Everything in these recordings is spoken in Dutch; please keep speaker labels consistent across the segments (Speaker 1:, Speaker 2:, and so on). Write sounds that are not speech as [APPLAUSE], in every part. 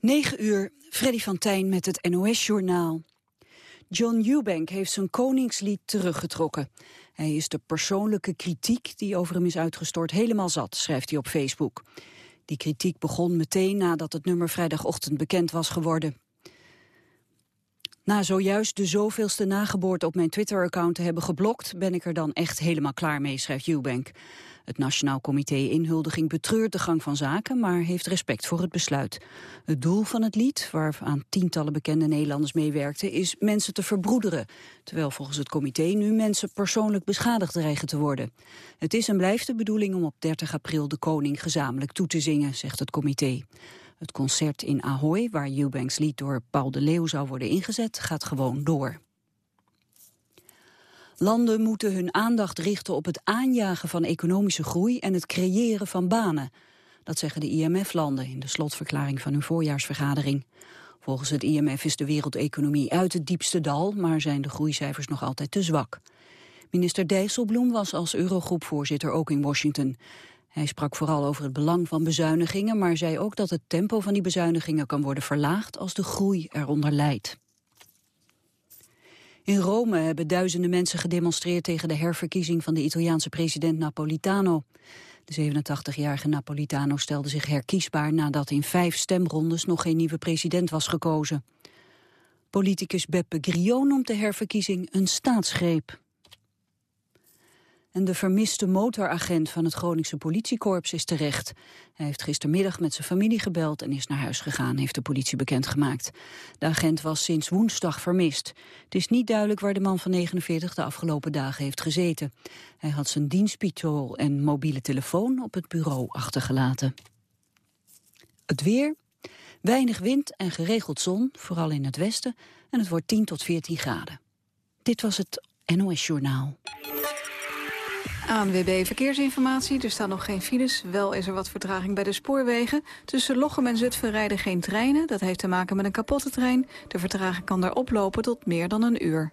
Speaker 1: 9 uur, Freddy van Tijn met het NOS-journaal. John Eubank heeft zijn koningslied teruggetrokken. Hij is de persoonlijke kritiek die over hem is uitgestort helemaal zat, schrijft hij op Facebook. Die kritiek begon meteen nadat het nummer vrijdagochtend bekend was geworden. Na zojuist de zoveelste nageboorte op mijn Twitter-account te hebben geblokt... ben ik er dan echt helemaal klaar mee, schrijft Eubank. Het Nationaal Comité Inhuldiging betreurt de gang van zaken... maar heeft respect voor het besluit. Het doel van het lied, waaraan tientallen bekende Nederlanders meewerkten... is mensen te verbroederen. Terwijl volgens het comité nu mensen persoonlijk beschadigd dreigen te worden. Het is en blijft de bedoeling om op 30 april de koning gezamenlijk toe te zingen, zegt het comité. Het concert in Ahoy, waar Eubanks lied door Paul de Leeuw zou worden ingezet, gaat gewoon door. Landen moeten hun aandacht richten op het aanjagen van economische groei en het creëren van banen. Dat zeggen de IMF-landen in de slotverklaring van hun voorjaarsvergadering. Volgens het IMF is de wereldeconomie uit het diepste dal, maar zijn de groeicijfers nog altijd te zwak. Minister Dijsselbloem was als Eurogroepvoorzitter ook in Washington. Hij sprak vooral over het belang van bezuinigingen, maar zei ook dat het tempo van die bezuinigingen kan worden verlaagd als de groei eronder leidt. In Rome hebben duizenden mensen gedemonstreerd tegen de herverkiezing van de Italiaanse president Napolitano. De 87-jarige Napolitano stelde zich herkiesbaar nadat in vijf stemrondes nog geen nieuwe president was gekozen. Politicus Beppe Grillo noemt de herverkiezing een staatsgreep. En de vermiste motoragent van het Groningse politiekorps is terecht. Hij heeft gistermiddag met zijn familie gebeld en is naar huis gegaan, heeft de politie bekendgemaakt. De agent was sinds woensdag vermist. Het is niet duidelijk waar de man van 49 de afgelopen dagen heeft gezeten. Hij had zijn dienstpistool en mobiele telefoon op het bureau achtergelaten. Het weer, weinig wind en geregeld zon, vooral in het westen, en het wordt 10 tot 14 graden. Dit was het NOS Journaal.
Speaker 2: ANWB Verkeersinformatie. Er staan nog geen files. Wel is er wat vertraging bij de spoorwegen. Tussen Lochem en Zutphen rijden geen treinen. Dat heeft te maken met een kapotte trein. De vertraging kan daar oplopen tot meer dan een uur.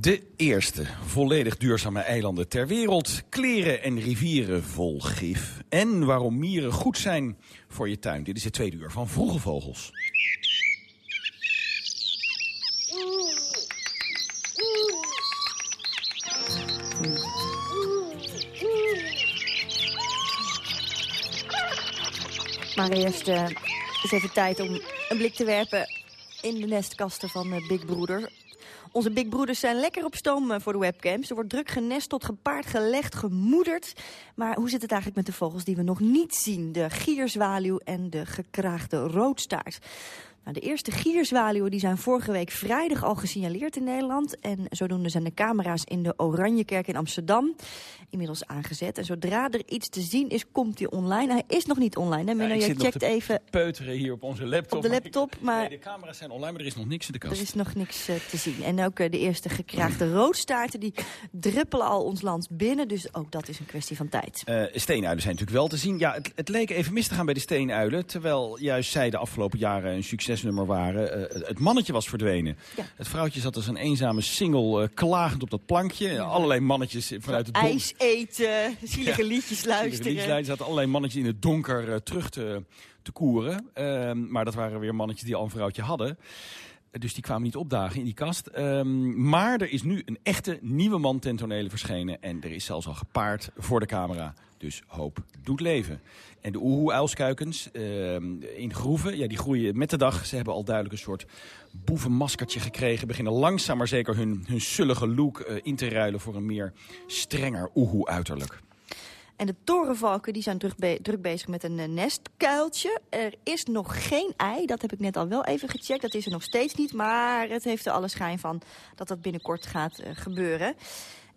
Speaker 3: De eerste volledig duurzame eilanden ter wereld. Kleren en rivieren vol gif. En waarom mieren goed zijn voor je tuin. Dit is het tweede uur van Vroege Vogels.
Speaker 4: Maar eerst eh, is even tijd om een blik te werpen in de nestkasten van eh, Big Broeder. Onze Big Broeders zijn lekker op stoom eh, voor de webcams. Er wordt druk genesteld, gepaard, gelegd, gemoederd. Maar hoe zit het eigenlijk met de vogels die we nog niet zien? De gierzwaluw en de gekraagde roodstaart. Nou, de eerste gierzwaluwen die zijn vorige week vrijdag al gesignaleerd in Nederland. En zodoende zijn de camera's in de Oranjekerk in Amsterdam inmiddels aangezet. En zodra er iets te zien is, komt hij online. Hij is nog niet online. Hè?
Speaker 3: Zit nog
Speaker 4: checkt
Speaker 3: te
Speaker 4: even
Speaker 3: peuteren hier op onze laptop.
Speaker 4: op de laptop, maar
Speaker 3: Nee, de camera's zijn online, maar er is nog niks in de kast.
Speaker 4: er is nog niks eh, te zien. En ook eh, de eerste gekraagde roodstaarten, die druppelen al ons land binnen. Dus ook dat is een kwestie van tijd.
Speaker 3: Eh, steenuilen zijn natuurlijk wel te zien. Ja, het, het leek even mis te gaan bij de steenuilen. Terwijl juist zij de afgelopen jaren een succesnummer waren. Eh, het mannetje was verdwenen.
Speaker 4: Ja.
Speaker 3: Het vrouwtje zat als een eenzame single eh, klagend op dat plankje. Allerlei mannetjes vanuit het donker.
Speaker 4: IJs eten, [LAUGHS] [LAUGHS] zielige liedjes luisteren.
Speaker 3: Er zaten allerlei mannetjes in het donker eh, terug te, te koeren. Ehm, maar dat waren weer mannetjes die al een vrouwtje hadden. Dus die kwamen niet opdagen in die kast. Ehm, maar er is nu een echte nieuwe man ten tonele verschenen. En er is zelfs al gepaard voor de camera. Dus hoop doet leven. En de oehoe-uilskuikens ehm, in groeven, ja, die groeien met de dag. Ze hebben al duidelijk een soort boevenmaskertje gekregen. Beginnen langzaam maar zeker hun, hun sullige look eh, in te ruilen voor een meer strenger oehoe-uiterlijk.
Speaker 4: En de torenvalken die zijn druk, druk bezig met een eh, nestkuiltje. Er is nog geen ei, dat heb ik net al wel even gecheckt. Dat is er nog steeds niet, maar het heeft er alle schijn van dat dat binnenkort gaat eh, gebeuren.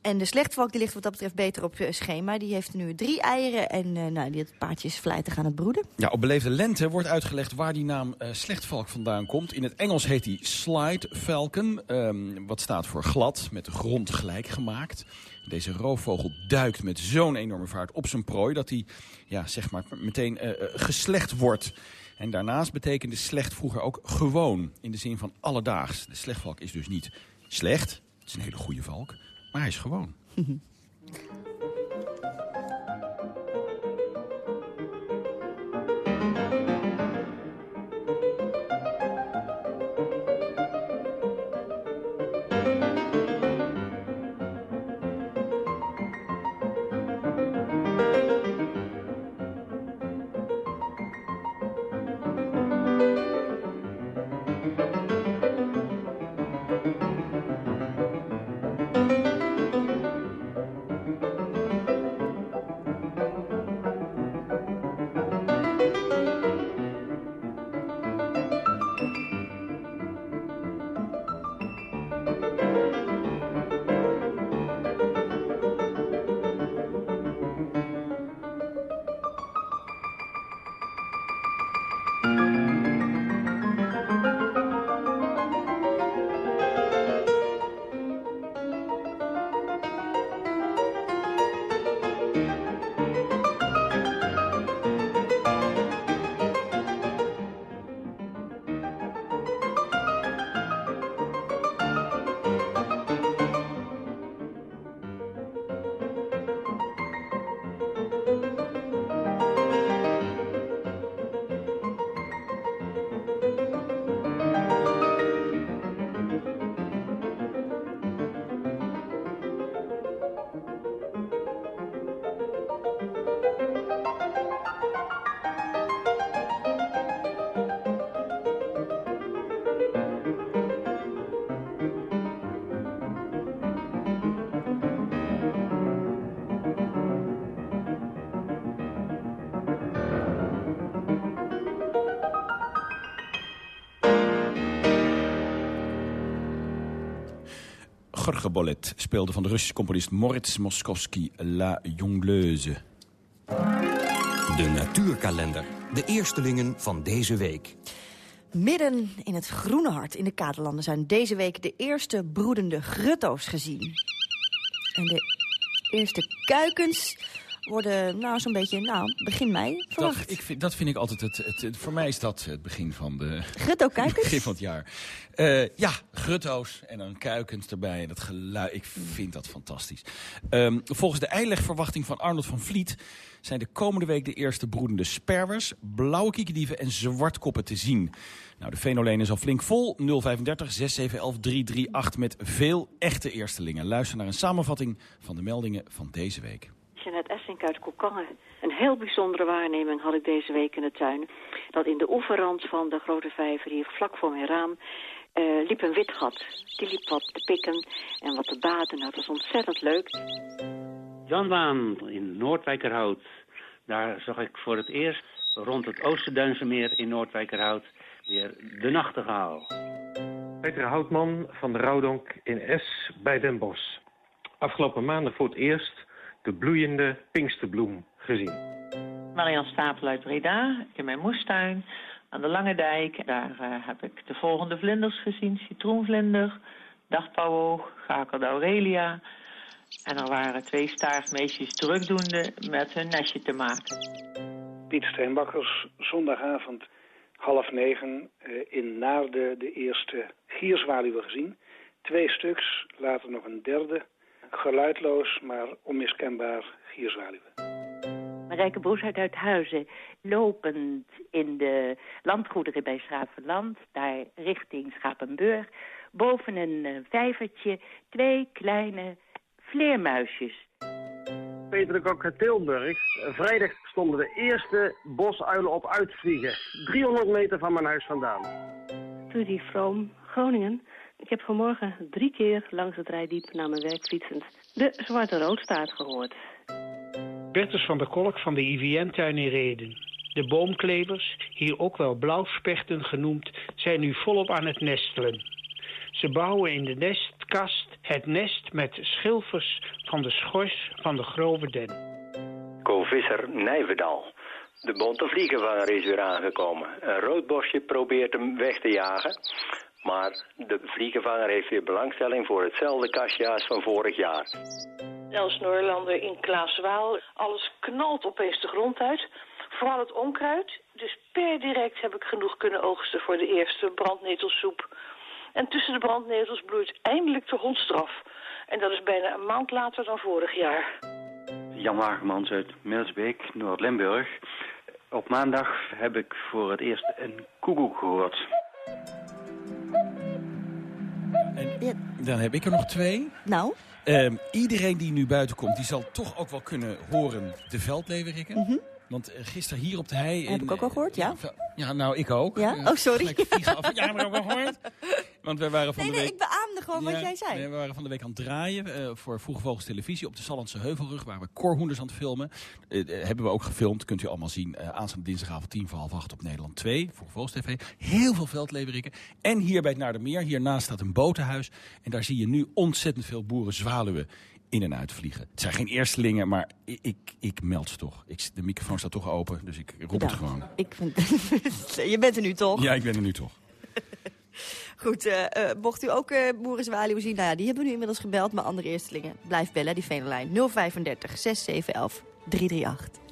Speaker 4: En de slechtvalk die ligt wat dat betreft beter op schema. Die heeft nu drie eieren en uh, nou, die paardje is vlijtig aan het broeden.
Speaker 3: Ja, op beleefde lente wordt uitgelegd waar die naam uh, slechtvalk vandaan komt. In het Engels heet die slide falcon, um, wat staat voor glad, met de grond gelijk gemaakt. Deze roofvogel duikt met zo'n enorme vaart op zijn prooi... dat hij ja, zeg maar, meteen uh, geslecht wordt... En daarnaast betekende slecht vroeger ook gewoon, in de zin van alledaags. De slechtvalk is dus niet slecht, het is een hele goede valk, maar hij is gewoon. [LAUGHS] Gorgobolet speelde van de Russische componist Moritz Moskowski La Jongleuse.
Speaker 5: De natuurkalender. De eerstelingen van deze week.
Speaker 4: Midden in het groene hart in de Kaderlanden zijn deze week de eerste broedende grutto's gezien. En de eerste kuikens worden nou zo'n beetje nou, begin mei verwacht.
Speaker 3: Dat, ik vind, dat vind ik altijd, het, het, voor mij is dat het begin van, de,
Speaker 4: Grutto-kuikens? [LAUGHS]
Speaker 3: begin van het jaar. Uh, ja, grutto's en dan kuikens erbij. En dat geluid, ik vind dat fantastisch. Um, volgens de eilegverwachting van Arnold van Vliet... zijn de komende week de eerste broedende sperwers... blauwe kiekendieven en zwartkoppen te zien. Nou, de Venoleen is al flink vol. 035 6711 338 met veel echte eerstelingen. Luister naar een samenvatting van de meldingen van deze week.
Speaker 6: Jeanette Essink uit Koekangen. Een heel bijzondere waarneming had ik deze week in de tuin. Dat in de oeverrand van de grote vijver hier vlak voor mijn raam... Uh, liep een wit gat. Die liep wat te pikken en wat te baden. Nou, dat was ontzettend leuk.
Speaker 7: Jan Waan in Noordwijkerhout. Daar zag ik voor het eerst rond het Oosterduinse in Noordwijkerhout weer de nachtegaal.
Speaker 8: Peter Houtman van de Roudonk in S bij Den Bosch. Afgelopen maanden voor het eerst de bloeiende pinksterbloem gezien.
Speaker 9: Marian Stapel uit Breda, in mijn moestuin aan de Lange Dijk. Daar uh, heb ik de volgende vlinders gezien. Citroenvlinder, dagpauwoog, Gakel Aurelia. En er waren twee staartmeisjes drukdoende met hun nestje te maken.
Speaker 10: Piet Steenbakkers, zondagavond half negen uh, in Naarden de eerste gierzwaluwen gezien. Twee stuks, later nog een derde geluidloos, maar onmiskenbaar gierzwaluwen.
Speaker 11: Marijke Broesheid uit Huizen, lopend in de landgoederen bij Schravenland, daar richting Schapenburg. Boven een uh, vijvertje twee kleine vleermuisjes.
Speaker 12: Peter de Kok uit Tilburg. Vrijdag stonden de eerste bosuilen op uitvliegen. 300 meter van mijn huis vandaan.
Speaker 13: Trudy Vroom, Groningen. Ik heb vanmorgen drie keer langs het rijdiep naar mijn werk fietsend de Zwarte Roodstaart gehoord.
Speaker 14: Bertus van der Kolk van de IVN-tuin in Reden. De boomklevers, hier ook wel blauwspechten genoemd, zijn nu volop aan het nestelen. Ze bouwen in de nestkast Het nest met schilfers van de schors van de grove den.
Speaker 15: Co-visser Nijverdal. De bonte vliegenvanger is weer aangekomen. Een roodbosje probeert hem weg te jagen. Maar de vliegenvanger heeft weer belangstelling voor hetzelfde kastje als van vorig jaar.
Speaker 16: Els Noorlander in Klaaswaal. Alles knalt opeens de grond uit. Vooral het onkruid. Dus per direct heb ik genoeg kunnen oogsten voor de eerste brandnetelsoep. En tussen de brandnetels bloeit eindelijk de hondstraf. En dat is bijna een maand later dan vorig jaar.
Speaker 17: Jan Wagemans uit Milsbeek, Noord-Limburg. Op maandag heb ik voor het eerst een koekoek gehoord.
Speaker 3: En dan heb ik er nog twee.
Speaker 4: Nou?
Speaker 3: Ehm, iedereen die nu buiten komt, die zal toch ook wel kunnen horen de veldleeuweriken.
Speaker 4: Mhm.
Speaker 3: Want eh, gisteren hier op de hei...
Speaker 4: Heb
Speaker 3: in,
Speaker 4: ik ook al gehoord, ja.
Speaker 3: Ja, nou, ik ook.
Speaker 4: Ja? Oh, sorry.
Speaker 3: af. Ja, maar ook wel gehoord. [LAUGHS] Want wij waren van
Speaker 4: Nee,
Speaker 3: de
Speaker 4: nee,
Speaker 3: week...
Speaker 4: ik beaamde gewoon wat jij zei.
Speaker 3: nee, we waren van de week aan het draaien eh, voor Vroege Vogels Televisie op de Sallandse Heuvelrug, waar we korhoenders aan het filmen. Eh, eh, hebben we ook gefilmd, kunt u allemaal zien, eh aanstaande dinsdagavond tien voor half acht op Nederland 2, Vroege Vogels TV. Heel veel veldleverikken. En hier bij het Naardermeer, hiernaast staat een botenhuis. En daar zie je nu ontzettend veel boeren zwaluwen in en uit vliegen. Het zijn geen eerstelingen, maar ik, ik, ik meld ze toch. Ik, de microfoon staat toch open, dus ik roep het gewoon.
Speaker 4: Ik vind... [LAUGHS] je bent er nu toch?
Speaker 3: Ja, ik ben er nu toch. [LAUGHS]
Speaker 4: Goed, eh, eh, mocht u ook eh boerenzwaluwen zien, nou ja, die hebben we nu inmiddels gebeld. Maar andere eerstelingen, blijf bellen, die Venelijn 035 6711 338.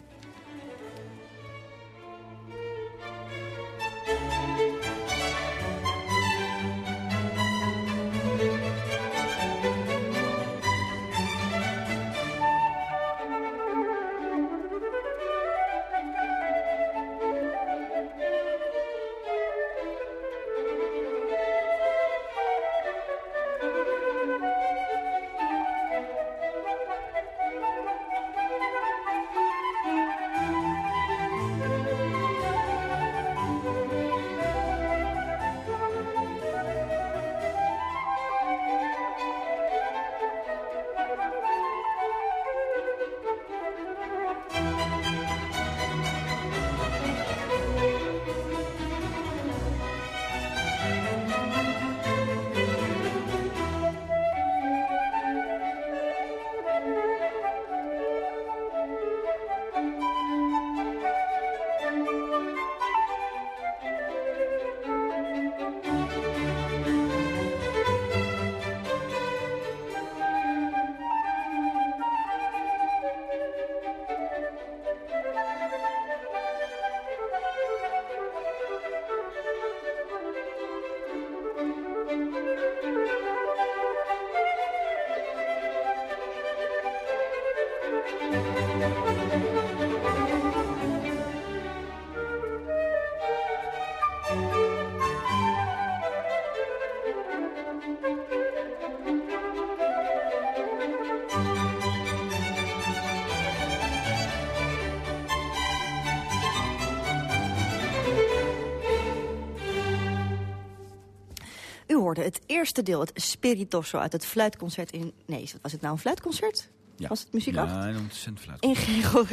Speaker 4: Het eerste deel, het Spiritoso uit het fluitconcert in... Nee, was het nou een fluitconcert?
Speaker 3: Ja.
Speaker 4: Was het muziek?
Speaker 3: Ja, een ontzettend fluit.
Speaker 4: In Giro.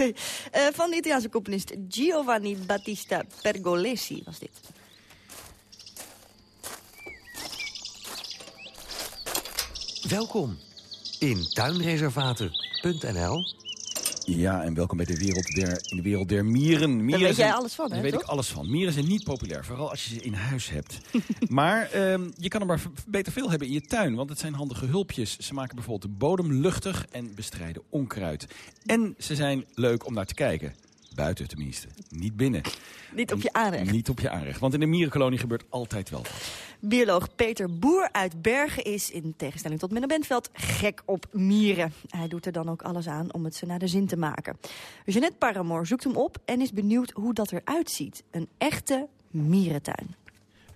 Speaker 4: Eh, van de Italiaanse componist Giovanni Battista Pergolesi was dit.
Speaker 5: Welkom in tuinreservaten.nl.
Speaker 3: Ja, en welkom bij de wereld der, in de wereld der mieren. mieren
Speaker 4: Daar weet jij alles van, hè,
Speaker 3: Daar weet
Speaker 4: toch?
Speaker 3: ik alles van. Mieren zijn niet populair, vooral als je ze in huis hebt. [LAUGHS] maar ehm, je kan er maar beter veel hebben in je tuin, want het zijn handige hulpjes. Ze maken bijvoorbeeld de bodem luchtig en bestrijden onkruid. En ze zijn leuk om naar te kijken. Buiten tenminste, niet binnen.
Speaker 4: Niet op je aanrecht.
Speaker 3: Niet op je aanrecht, want in de mierenkolonie gebeurt altijd wel wat.
Speaker 4: Bioloog Peter Boer uit Bergen is, in tegenstelling tot Menno Bentveld, gek op mieren. Hij doet er dan ook alles aan om het ze naar de zin te maken. Jeanette Paramoor zoekt hem op en is benieuwd hoe dat eruit ziet. Een echte mierentuin.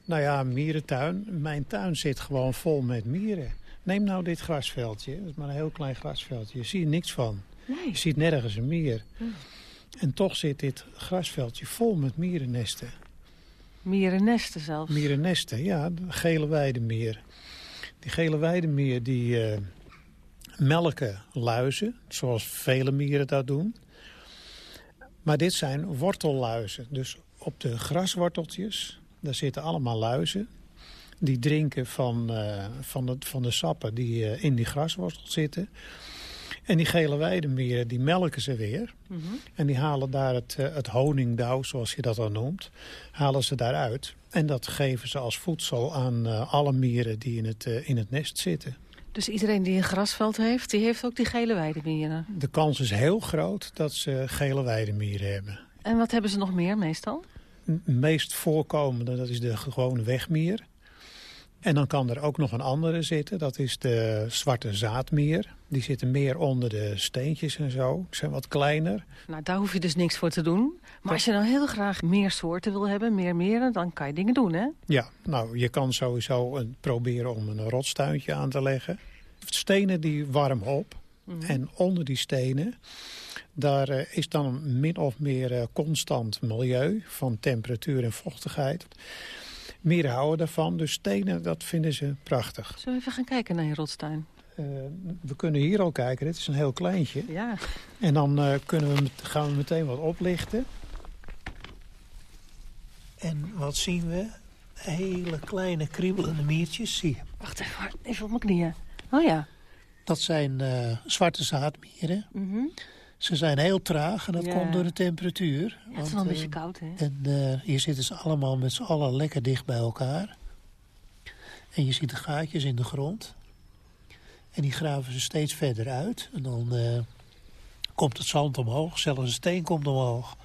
Speaker 18: Nou ja, mierentuin. Mijn tuin zit gewoon vol met mieren. Neem nou dit grasveldje. Dat is maar een heel klein grasveldje. Je ziet er niks van. Je ziet nergens een mier. En toch zit dit grasveldje vol met mierennesten.
Speaker 19: Mierennesten zelfs.
Speaker 18: Mierennesten, ja. De gele weidemier. Die gele weidemier die eh, melken luizen. Zoals vele mieren dat doen. Maar dit zijn wortelluizen. Dus op de grasworteltjes, daar zitten allemaal luizen. Die drinken van, uh, van, het, van de sappen die uh, in die graswortel zitten. En die gele weidemieren, die melken ze weer. Mm -hmm. En die halen daar het, uh, het honingdauw, zoals je dat dan noemt, halen ze daaruit. En dat geven ze als voedsel aan alle mieren die in het, in het nest zitten.
Speaker 19: Dus iedereen die een grasveld heeft, die heeft ook die gele weidemieren?
Speaker 18: De kans is heel groot dat ze gele weidemieren hebben.
Speaker 19: En wat hebben ze nog meer meestal?
Speaker 18: Het meest voorkomende, dat is de gewone wegmier. En dan kan er ook nog een andere zitten. Dat is de zwarte zaadmier. Die zitten meer onder de steentjes en zo. Die zijn wat kleiner.
Speaker 19: Nou, daar hoef je dus niks voor te doen. Maar als je nou heel graag meer soorten wil hebben, meer meren, dan kan je dingen doen, hè?
Speaker 18: Ja, nou, je kan sowieso een, proberen om een rotstuintje aan te leggen. Stenen die warm op. Mm -hmm. En onder die stenen, daar uh, is dan min of meer uh, constant milieu van temperatuur en vochtigheid. Mieren houden daarvan, dus stenen, dat vinden ze prachtig.
Speaker 19: Zullen we even gaan kijken naar je rotstuin?
Speaker 18: Uh, we kunnen hier al kijken, dit is een heel kleintje.
Speaker 19: Ja.
Speaker 18: En dan uh, kunnen we, gaan we meteen wat oplichten. En wat zien we? Hele kleine kriebelende miertjes, zie je.
Speaker 19: Wacht even, even op mijn knieën. Oh ja.
Speaker 18: Dat zijn uh, zwarte zaadmieren.
Speaker 19: Mm -hmm.
Speaker 18: Ze zijn heel traag en dat
Speaker 19: Ja.
Speaker 18: komt door de temperatuur.
Speaker 19: Ja, het is wel een beetje koud, hè?
Speaker 18: En eh, hier zitten ze allemaal met z'n allen lekker dicht bij elkaar. En je ziet de gaatjes in de grond. En die graven ze steeds verder uit. En dan eh, komt het zand omhoog, zelfs een steen komt omhoog.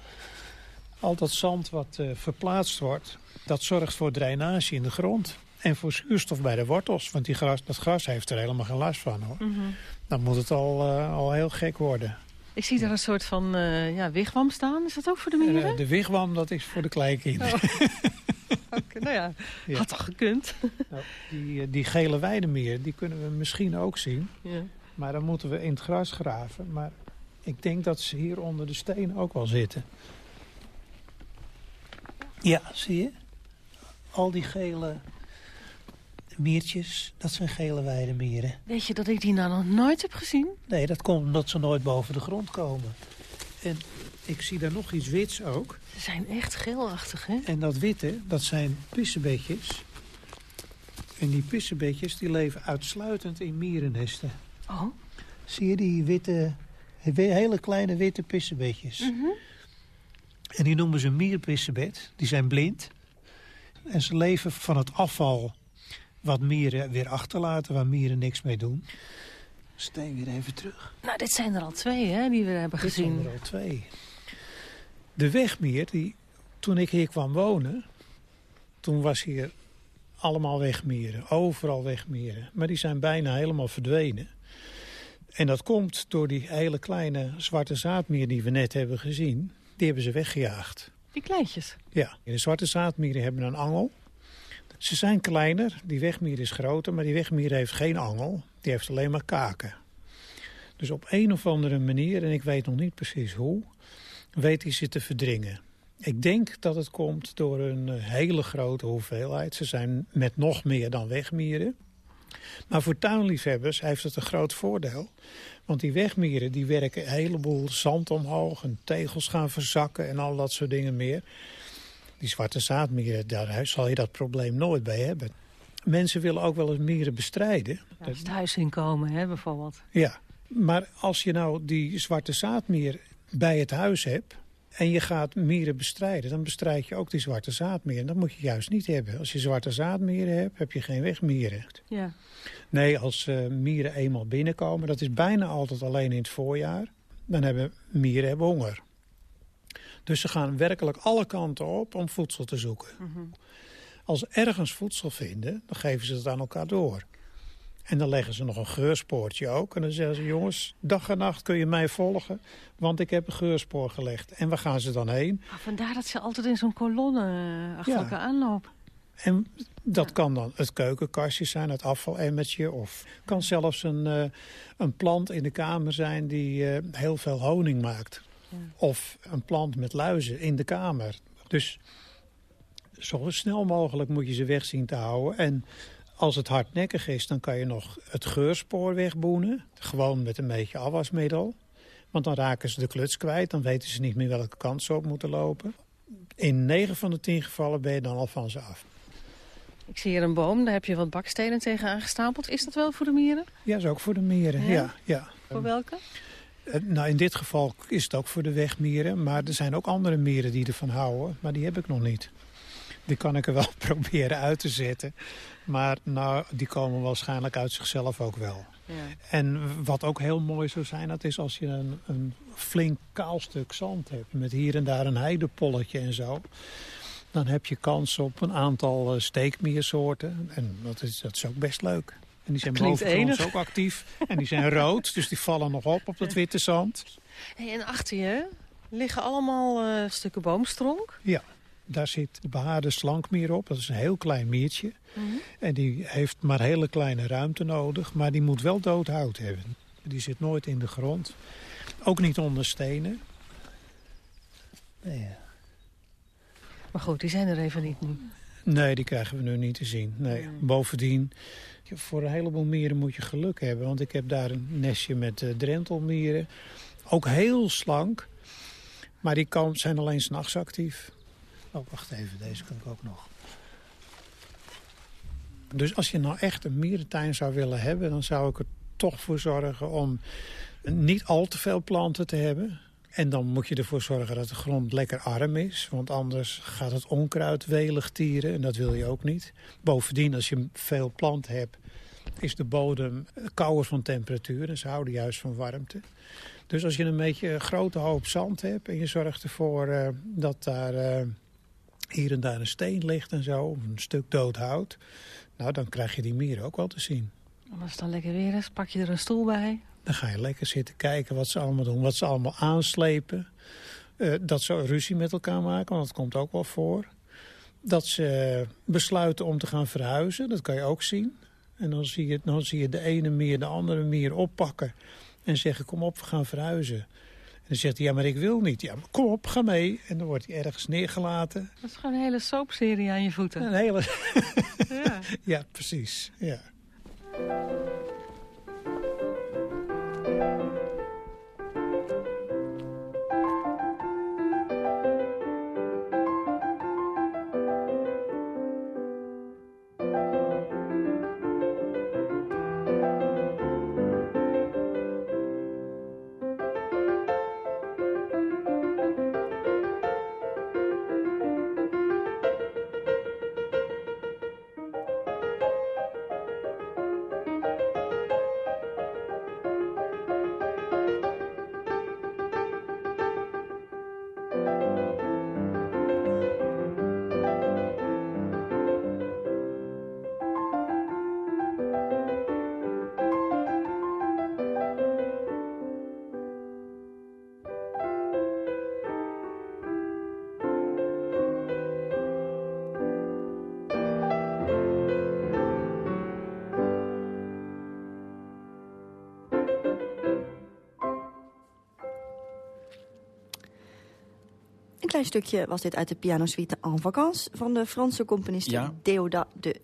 Speaker 18: Al dat zand wat eh, verplaatst wordt, dat zorgt voor drainage in de grond. En voor zuurstof bij de wortels, want die gras, dat gras heeft er helemaal geen last van. Hoor.
Speaker 19: Mhm.
Speaker 18: Dan moet het al, eh, al heel gek worden.
Speaker 19: Ik zie daar een soort van eh, ja, wigwam staan. Is dat ook voor de mieren?
Speaker 18: Eh, de wigwam, dat is voor de kleinkinderen. [LAUGHS]
Speaker 19: Oké, nou ja,
Speaker 18: Ja.
Speaker 19: had toch gekund? [LAUGHS]
Speaker 18: Nou, die, eh, die gele weidemier, die kunnen we misschien ook zien.
Speaker 19: Ja.
Speaker 18: Maar dan moeten we in het gras graven. Maar ik denk dat ze hier onder de steen ook wel zitten. Ja, zie je? Al die gele miertjes, dat zijn gele weidemieren.
Speaker 19: Weet je dat ik die nou nog nooit heb gezien?
Speaker 18: Nee, dat komt omdat ze nooit boven de grond komen. En ik zie daar nog iets wits ook.
Speaker 19: Ze zijn echt geelachtig, hè?
Speaker 18: En dat witte, dat zijn pissebedjes. En die pissebedjes die leven uitsluitend in mierennesten.
Speaker 19: Oh.
Speaker 18: Zie je die witte, hele kleine witte pissebedjes?
Speaker 19: Mhm.
Speaker 18: En die noemen ze mierpissebed. Die zijn blind. En ze leven van het afval wat mieren weer achterlaten, waar mieren niks mee doen. Steen weer even terug.
Speaker 19: Nou, dit zijn er al twee, hè, die we hebben
Speaker 18: Dit
Speaker 19: gezien.
Speaker 18: zijn er al twee. De wegmier, die, toen ik hier kwam wonen... toen was hier allemaal wegmieren. Overal wegmieren. Maar die zijn bijna helemaal verdwenen. En dat komt door die hele kleine zwarte zaadmier die we net hebben gezien. Die hebben ze weggejaagd.
Speaker 19: Die kleintjes.
Speaker 18: Ja, de zwarte zaadmieren hebben een angel. Ze zijn kleiner, die wegmier is groter, maar die wegmier heeft geen angel. Die heeft alleen maar kaken. Dus op een of andere manier, en ik weet nog niet precies hoe, weet hij ze te verdringen. Ik denk dat het komt door een eh, hele grote hoeveelheid. Ze zijn met nog meer dan wegmieren. Maar voor tuinliefhebbers heeft het een groot voordeel. Want die wegmieren die werken een heleboel zand omhoog... en tegels gaan verzakken en al dat soort dingen meer. Die zwarte zaadmieren, daar zal je dat probleem nooit bij hebben. Mensen willen ook wel eens mieren bestrijden.
Speaker 19: Ja, als het huis inkomen, hè, bijvoorbeeld.
Speaker 18: Ja, maar als je nou die zwarte zaadmier bij het huis hebt... en je gaat mieren bestrijden, dan bestrijd je ook die zwarte zaadmier. En dat moet je juist niet hebben. Als je zwarte zaadmieren hebt, heb je geen wegmieren.
Speaker 19: Ja.
Speaker 18: Nee, als eh, mieren eenmaal binnenkomen, dat is bijna altijd alleen in het voorjaar... dan hebben mieren hebben honger. Dus ze gaan werkelijk alle kanten op om voedsel te zoeken.
Speaker 19: Mhm.
Speaker 18: Als ze ergens voedsel vinden, dan geven ze het aan elkaar door. En dan leggen ze nog een geurspoortje ook. En dan zeggen ze, jongens, dag en nacht kun je mij volgen, want ik heb een geurspoor gelegd. En waar gaan ze dan heen?
Speaker 19: Ah, vandaar dat ze altijd in zo'n kolonne eh, achter
Speaker 18: Ja.
Speaker 19: elkaar aanlopen.
Speaker 18: En dat kan dan het keukenkastje zijn, het afvalemmertje. Of kan zelfs een, eh, een plant in de kamer zijn die eh, heel veel honing maakt. Of een plant met luizen in de kamer. Dus zo snel mogelijk moet je ze weg zien te houden. En als het hardnekkig is, dan kan je nog het geurspoor wegboenen. Gewoon met een beetje afwasmiddel. Want dan raken ze de kluts kwijt. Dan weten ze niet meer welke kant ze op moeten lopen. In 9 van de 10 gevallen ben je dan al van ze af.
Speaker 19: Ik zie hier een boom, daar heb je wat bakstenen tegen aangestapeld. Is dat wel voor de mieren?
Speaker 18: Ja, is ook voor de mieren,
Speaker 19: Ja?
Speaker 18: ja. ja,
Speaker 19: Voor welke?
Speaker 18: Eh, Nou, in dit geval is het ook voor de wegmieren. Maar er zijn ook andere mieren die ervan houden. Maar die heb ik nog niet. Die kan ik er wel [LAUGHS] proberen uit te zetten. Maar nou, die komen waarschijnlijk uit zichzelf ook wel.
Speaker 19: Ja.
Speaker 18: En wat ook heel mooi zou zijn, dat is als je een, een flink kaal stuk zand hebt. Met hier en daar een heidepolletje en zo. Dan heb je kans op een aantal eh, steekmiersoorten. En dat is, dat is ook best leuk. En die zijn
Speaker 19: Klinkt
Speaker 18: bovengronds
Speaker 19: enig.
Speaker 18: ook actief. En die zijn rood, dus die vallen nog op op dat witte zand.
Speaker 19: Hey, en achter je liggen allemaal eh, stukken boomstronk.
Speaker 18: Ja, daar zit de behaarde slankmier op. Dat is een heel klein miertje.
Speaker 19: Mhm.
Speaker 18: En die heeft maar hele kleine ruimte nodig. Maar die moet wel dood hout hebben. Die zit nooit in de grond. Ook niet onder stenen. Nee,
Speaker 19: Maar goed, die zijn er even niet nu.
Speaker 18: Nee, die krijgen we nu niet te zien. Nee. Bovendien, voor een heleboel mieren moet je geluk hebben. Want ik heb daar een nestje met eh, drentelmieren. Ook heel slank. Maar die kan, zijn alleen s'nachts actief. Oh, wacht even. Deze kan ik ook nog. Dus als je nou echt een mierentuin zou willen hebben... dan zou ik er toch voor zorgen om niet al te veel planten te hebben. En dan moet je ervoor zorgen dat de grond lekker arm is. Want anders gaat het onkruid welig tieren en dat wil je ook niet. Bovendien, als je veel planten hebt, is de bodem kouder van temperatuur. En ze houden juist van warmte. Dus als je een beetje een grote hoop zand hebt... en je zorgt ervoor eh, dat daar eh, hier en daar een steen ligt en zo... of een stuk dood hout... nou, dan krijg je die mieren ook wel te zien.
Speaker 19: En als het dan lekker weer is, pak je er een stoel bij.
Speaker 18: Dan ga je lekker zitten kijken wat ze allemaal doen, wat ze allemaal aanslepen. Eh, dat ze ruzie met elkaar maken, want dat komt ook wel voor. Dat ze besluiten om te gaan verhuizen, dat kan je ook zien. En dan zie je, dan zie je de ene mier de andere mier oppakken en zeggen kom op, we gaan verhuizen. En dan zegt hij, ja maar ik wil niet. Ja, maar kom op, ga mee. En dan wordt hij ergens neergelaten.
Speaker 19: Dat is gewoon een hele soapserie aan je voeten.
Speaker 18: Een hele... [LAUGHS]
Speaker 19: ja. [LAUGHS]
Speaker 18: Ja, precies. Ja.
Speaker 4: Klein stukje was dit uit de pianosuite En Vacances... van de Franse componiste
Speaker 3: Ja.
Speaker 4: Deodat de.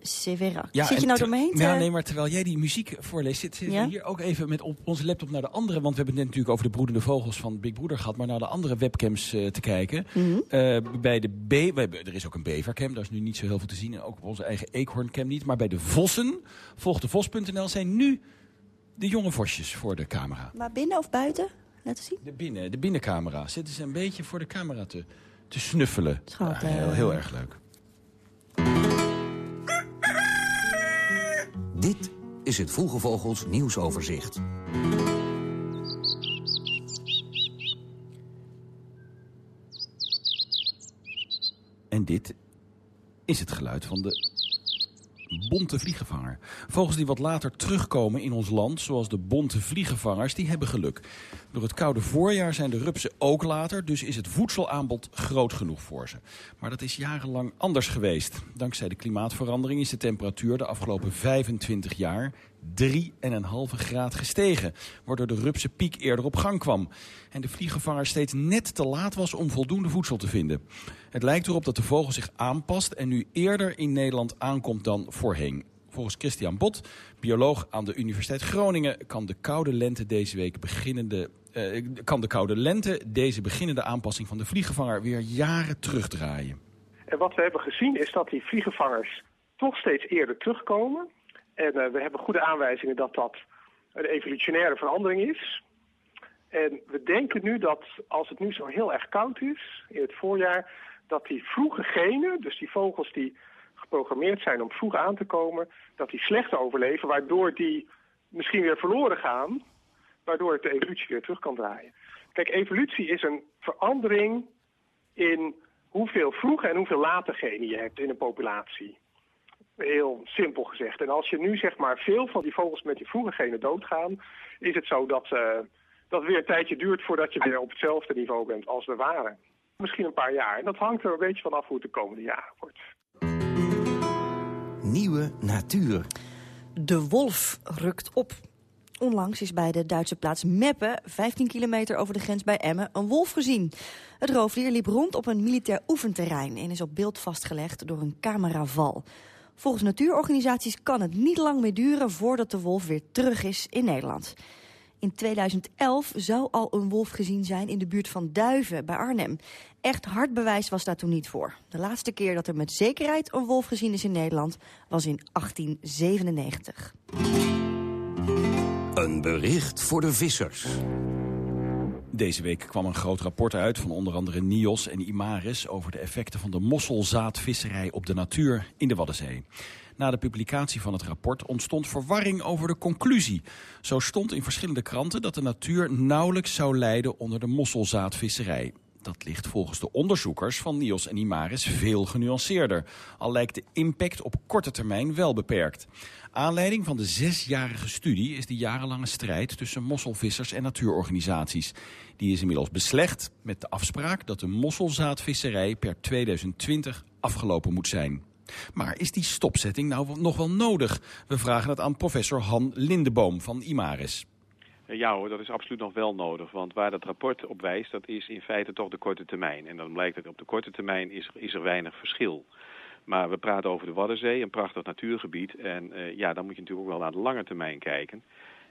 Speaker 3: Ja,
Speaker 4: Zit je nou door me heen?
Speaker 3: Ja,
Speaker 4: te-
Speaker 3: nee, maar terwijl jij die muziek voorleest, zit,
Speaker 4: Ja?
Speaker 3: we hier ook even met op onze laptop naar de andere. Want we hebben het net natuurlijk over de broedende vogels van Big Brother gehad. Maar naar de andere webcams eh, te kijken.
Speaker 4: Mhm.
Speaker 3: Eh, bij de B, we hebben, er is ook een bevercam, daar is nu niet zo heel veel te zien. En ook op onze eigen eekhoorncam niet. Maar bij de vossen, volg de vos.nl, zijn nu de jonge vosjes voor de camera.
Speaker 4: Maar binnen of buiten? Laten zien.
Speaker 3: De, binnen, de binnencamera. Zitten ze een beetje voor de camera te, te snuffelen.
Speaker 4: Schat,
Speaker 3: Ja, heel,
Speaker 4: eh.
Speaker 3: heel erg leuk.
Speaker 5: Dit is het Vroege Vogels nieuwsoverzicht.
Speaker 3: En dit is het geluid van de bonte vliegenvanger. Vogels die wat later terugkomen in ons land, zoals de bonte vliegenvangers, die hebben geluk. Door het koude voorjaar zijn de rupsen ook later, dus is het voedselaanbod groot genoeg voor ze. Maar dat is jarenlang anders geweest. Dankzij de klimaatverandering is de temperatuur de afgelopen 25 jaar 3,5 graad gestegen, waardoor de rupsenpiek eerder op gang kwam. En de vliegenvanger steeds net te laat was om voldoende voedsel te vinden. Het lijkt erop dat de vogel zich aanpast en nu eerder in Nederland aankomt dan voorheen. Volgens Christian Bot, bioloog aan de Universiteit Groningen, kan de koude lente deze week beginnende. eh, kan de koude lente deze beginnende aanpassing van de vliegenvanger weer jaren terugdraaien.
Speaker 20: En wat we hebben gezien is dat die vliegenvangers toch steeds eerder terugkomen. En eh, we hebben goede aanwijzingen dat dat een evolutionaire verandering is. En we denken nu dat als het nu zo heel erg koud is in het voorjaar, dat die vroege genen, dus die vogels die geprogrammeerd zijn om vroeg aan te komen, dat die slechter overleven, waardoor die misschien weer verloren gaan, waardoor het de evolutie weer terug kan draaien. Kijk, evolutie is een verandering in hoeveel vroege en hoeveel late genen je hebt in een populatie. Heel simpel gezegd. En als je nu zeg maar veel van die vogels met die vroege genen doodgaan, is het zo dat, uh, dat het weer een tijdje duurt voordat je weer op hetzelfde niveau bent als we waren. Misschien een paar jaar. En dat hangt er een beetje vanaf hoe het de komende jaren wordt.
Speaker 5: Nieuwe natuur.
Speaker 4: De wolf rukt op. Onlangs is bij de Duitse plaats Meppen, 15 kilometer over de grens bij Emmen, een wolf gezien. Het roofdier liep rond op een militair oefenterrein en is op beeld vastgelegd door een cameraval. Volgens natuurorganisaties kan het niet lang meer duren voordat de wolf weer terug is in Nederland. In 2011 zou al een wolf gezien zijn in de buurt van Duiven bij Arnhem. Echt hard bewijs was daar toen niet voor. De laatste keer dat er met zekerheid een wolf gezien is in Nederland was in 1897.
Speaker 5: Een bericht voor de vissers.
Speaker 3: Deze week kwam een groot rapport uit van onder andere NIOS en Imaris... over de effecten van de mosselzaadvisserij op de natuur in de Waddenzee. Na de publicatie van het rapport ontstond verwarring over de conclusie. Zo stond in verschillende kranten dat de natuur nauwelijks zou lijden onder de mosselzaadvisserij. Dat ligt volgens de onderzoekers van NIOS en Imaris veel genuanceerder. Al lijkt de impact op korte termijn wel beperkt. Aanleiding van de zesjarige studie is de jarenlange strijd tussen mosselvissers en natuurorganisaties. Die is inmiddels beslecht met de afspraak dat de mosselzaadvisserij per 2020 afgelopen moet zijn. Maar is die stopzetting nou nog wel nodig? We vragen het aan professor Han Lindeboom van Imaris.
Speaker 21: Ja hoor, dat is absoluut nog wel nodig. Want waar dat rapport op wijst, dat is in feite toch de korte termijn. En dan blijkt dat op de korte termijn is, er weinig verschil. Maar we praten over de Waddenzee, een prachtig natuurgebied. En uh, ja, dan moet je natuurlijk ook wel naar de lange termijn kijken.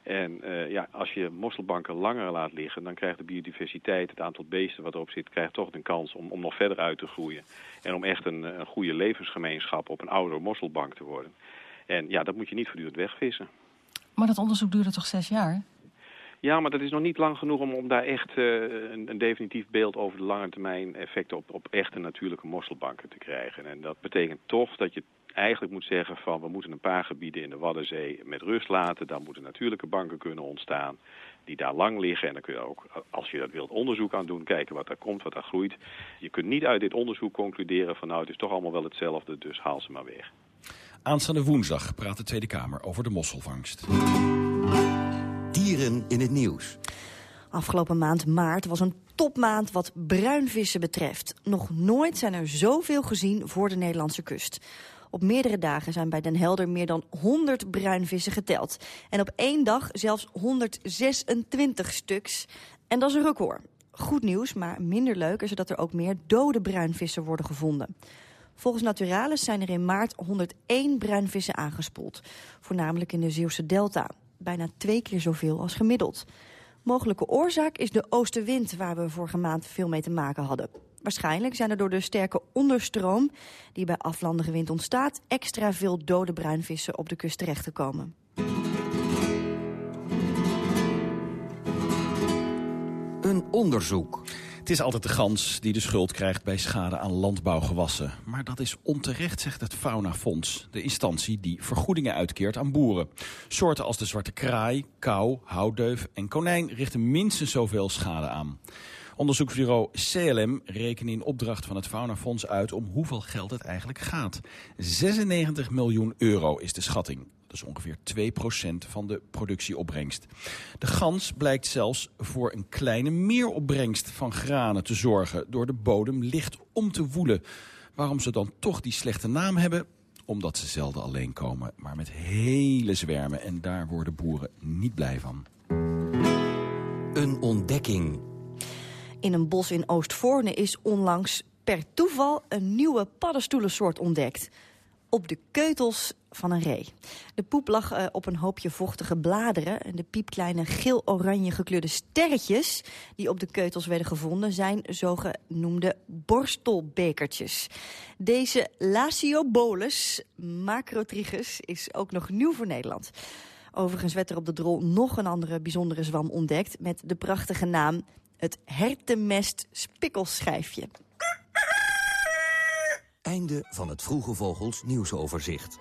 Speaker 21: En uh, ja, als je mosselbanken langer laat liggen, dan krijgt de biodiversiteit, het aantal beesten wat erop zit, krijgt toch een kans om, om nog verder uit te groeien. En om echt een, een goede levensgemeenschap op een oude mosselbank te worden. En ja, dat moet je niet voortdurend wegvissen.
Speaker 19: Maar dat onderzoek duurde toch zes jaar?
Speaker 21: Ja, maar dat is nog niet lang genoeg om, om daar echt uh, een, definitief beeld over de lange termijn effecten op, op echte natuurlijke mosselbanken te krijgen. En dat betekent toch dat je eigenlijk moet zeggen van we moeten een paar gebieden in de Waddenzee met rust laten. Daar moeten natuurlijke banken kunnen ontstaan die daar lang liggen. En dan kun je ook, als je dat wilt, onderzoek aan doen, kijken wat daar komt, wat daar groeit. Je kunt niet uit dit onderzoek concluderen van nou het is toch allemaal wel hetzelfde, dus haal ze maar weg.
Speaker 3: Aanstaande woensdag praat de Tweede Kamer over de mosselvangst.
Speaker 5: Dieren in het nieuws.
Speaker 4: Afgelopen maand maart was een topmaand wat bruinvissen betreft. Nog nooit zijn er zoveel gezien voor de Nederlandse kust. Op meerdere dagen zijn bij Den Helder meer dan 100 bruinvissen geteld. En op één dag zelfs 126 stuks. En dat is een record. Goed nieuws, maar minder leuk is dat er ook meer dode bruinvissen worden gevonden. Volgens Naturalis zijn er in maart 101 bruinvissen aangespoeld. Voornamelijk in de Zeeuwse delta. Bijna twee keer zoveel als gemiddeld. Mogelijke oorzaak is de oostenwind waar we vorige maand veel mee te maken hadden. Waarschijnlijk zijn er door de sterke onderstroom die bij aflandige wind ontstaat... extra veel dode bruinvissen op de kust terechtgekomen.
Speaker 5: Een onderzoek.
Speaker 3: Het is altijd de gans die de schuld krijgt bij schade aan landbouwgewassen. Maar dat is onterecht, zegt het Faunafonds. De instantie die vergoedingen uitkeert aan boeren. Soorten als de zwarte kraai, kou, houtdeuf en konijn richten minstens zoveel schade aan. Onderzoeksbureau CLM rekent in opdracht van het Faunafonds uit om hoeveel geld het eigenlijk gaat. 96 miljoen euro is de schatting. Dat is ongeveer 2% van de productieopbrengst. De gans blijkt zelfs voor een kleine meeropbrengst van granen te zorgen... door de bodem licht om te woelen. Waarom ze dan toch die slechte naam hebben? Omdat ze zelden alleen komen, maar met hele zwermen. En daar worden boeren niet blij van.
Speaker 5: Een ontdekking.
Speaker 4: In een bos in Oostvoorne is onlangs per toeval een nieuwe paddenstoelensoort ontdekt. Op de keutels van een ree. De poep lag eh, op een hoopje vochtige bladeren. En de piepkleine geel-oranje gekleurde sterretjes... die op de keutels werden gevonden... zijn zogenoemde borstelbekertjes. Deze Laciobolus macrotrigus is ook nog nieuw voor Nederland. Overigens werd er op de drol nog een andere bijzondere zwam ontdekt... met de prachtige naam het hertenmest spikkelschijfje.
Speaker 5: Einde van het Vroege Vogels nieuwsoverzicht.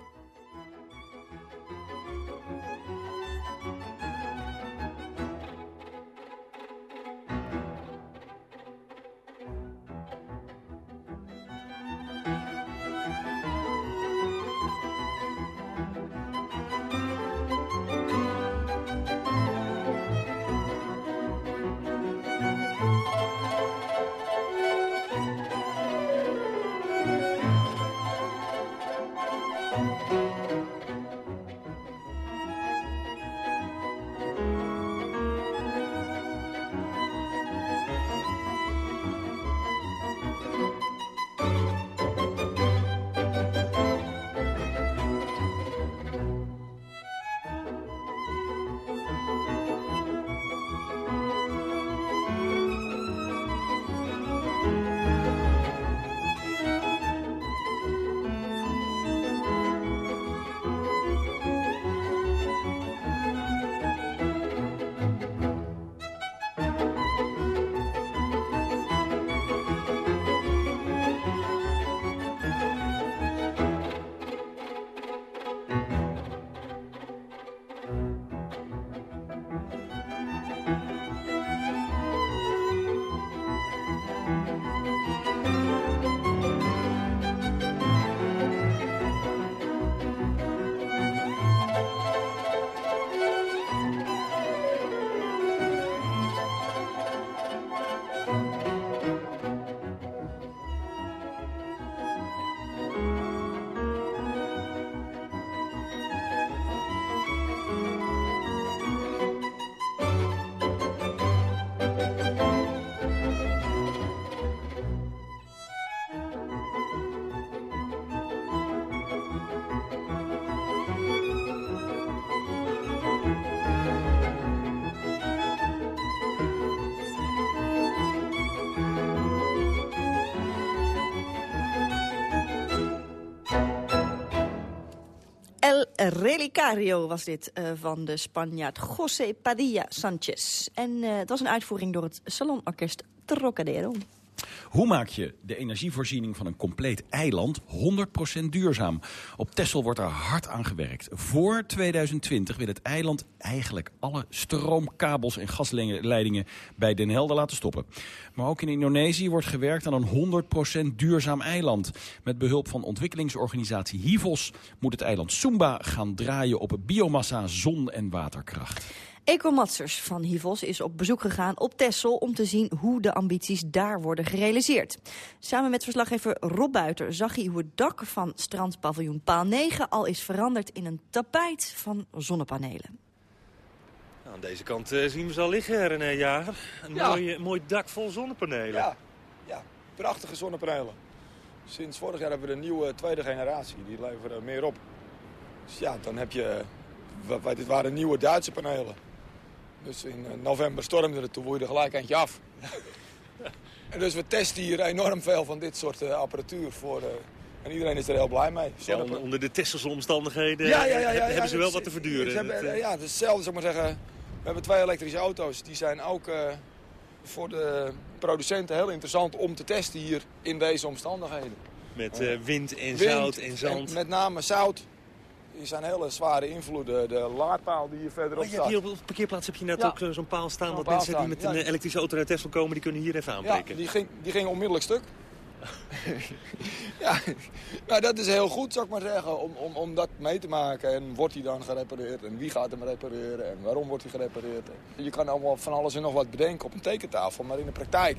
Speaker 4: Relicario was dit eh, van de Spanjaard José Padilla Sanchez. En eh, het was een uitvoering door het Salonorkest Trocadero.
Speaker 3: Hoe maak je de energievoorziening van een compleet eiland 100% duurzaam? Op Texel wordt er hard aan gewerkt. Voor 2020 wil het eiland eigenlijk alle stroomkabels en gasleidingen bij Den Helder laten stoppen. Maar ook in Indonesië wordt gewerkt aan een 100% duurzaam eiland. Met behulp van ontwikkelingsorganisatie HIVOS moet het eiland Sumba gaan draaien op biomassa, zon- en waterkracht.
Speaker 4: Eco Matsers van Hivos is op bezoek gegaan op Texel om te zien hoe de ambities daar worden gerealiseerd. Samen met verslaggever Rob Buiter zag hij hoe het dak van strandpaviljoen Paal 9 al is veranderd in een tapijt van zonnepanelen.
Speaker 22: Nou, aan deze kant eh, zien we ze al liggen, René Jager. Een
Speaker 23: Ja.
Speaker 22: mooi, mooi dak vol zonnepanelen.
Speaker 23: Ja, ja, prachtige zonnepanelen. Sinds vorig jaar hebben we de nieuwe tweede generatie. Die leveren meer op. Dus ja, dan heb je... Dit waren nieuwe Duitse panelen. Dus in eh, november stormde het, toen woei er gelijk eentje af. [LAUGHS] en dus we testen hier enorm veel van dit soort eh, apparatuur voor... eh, en iedereen is er heel blij mee.
Speaker 22: Ja, onder, de Tesselse omstandigheden
Speaker 23: Ja, ja, ja, ja,
Speaker 22: heb-
Speaker 23: ja,
Speaker 22: hebben ze wel
Speaker 23: het-
Speaker 22: wat te verduren.
Speaker 23: Hebben, ja, hetzelfde, zou ik maar zeggen. We hebben twee elektrische auto's. Die zijn ook voor de producenten heel interessant om te testen hier in deze omstandigheden.
Speaker 22: Met eh, wind en
Speaker 23: Wind
Speaker 22: zout en zand.
Speaker 23: met name zout. Die zijn hele zware invloeden. De laadpaal die hier verderop
Speaker 22: Oh, je
Speaker 23: staat.
Speaker 22: hier op de parkeerplaats heb je net
Speaker 23: Ja.
Speaker 22: ook eh, zo'n paal staan. Dat
Speaker 23: paal
Speaker 22: mensen die met
Speaker 23: ja.
Speaker 22: een elektrische auto naar Tesla komen, die kunnen hier even
Speaker 23: Ja,
Speaker 22: aanbreken.
Speaker 23: die ging, die ging onmiddellijk stuk. [LAUGHS] ja, nou dat is heel goed, zou ik maar zeggen, om, om, om dat mee te maken. En wordt hij dan gerepareerd en wie gaat hem repareren en waarom wordt hij gerepareerd. Je kan allemaal van alles en nog wat bedenken op een tekentafel, maar in de praktijk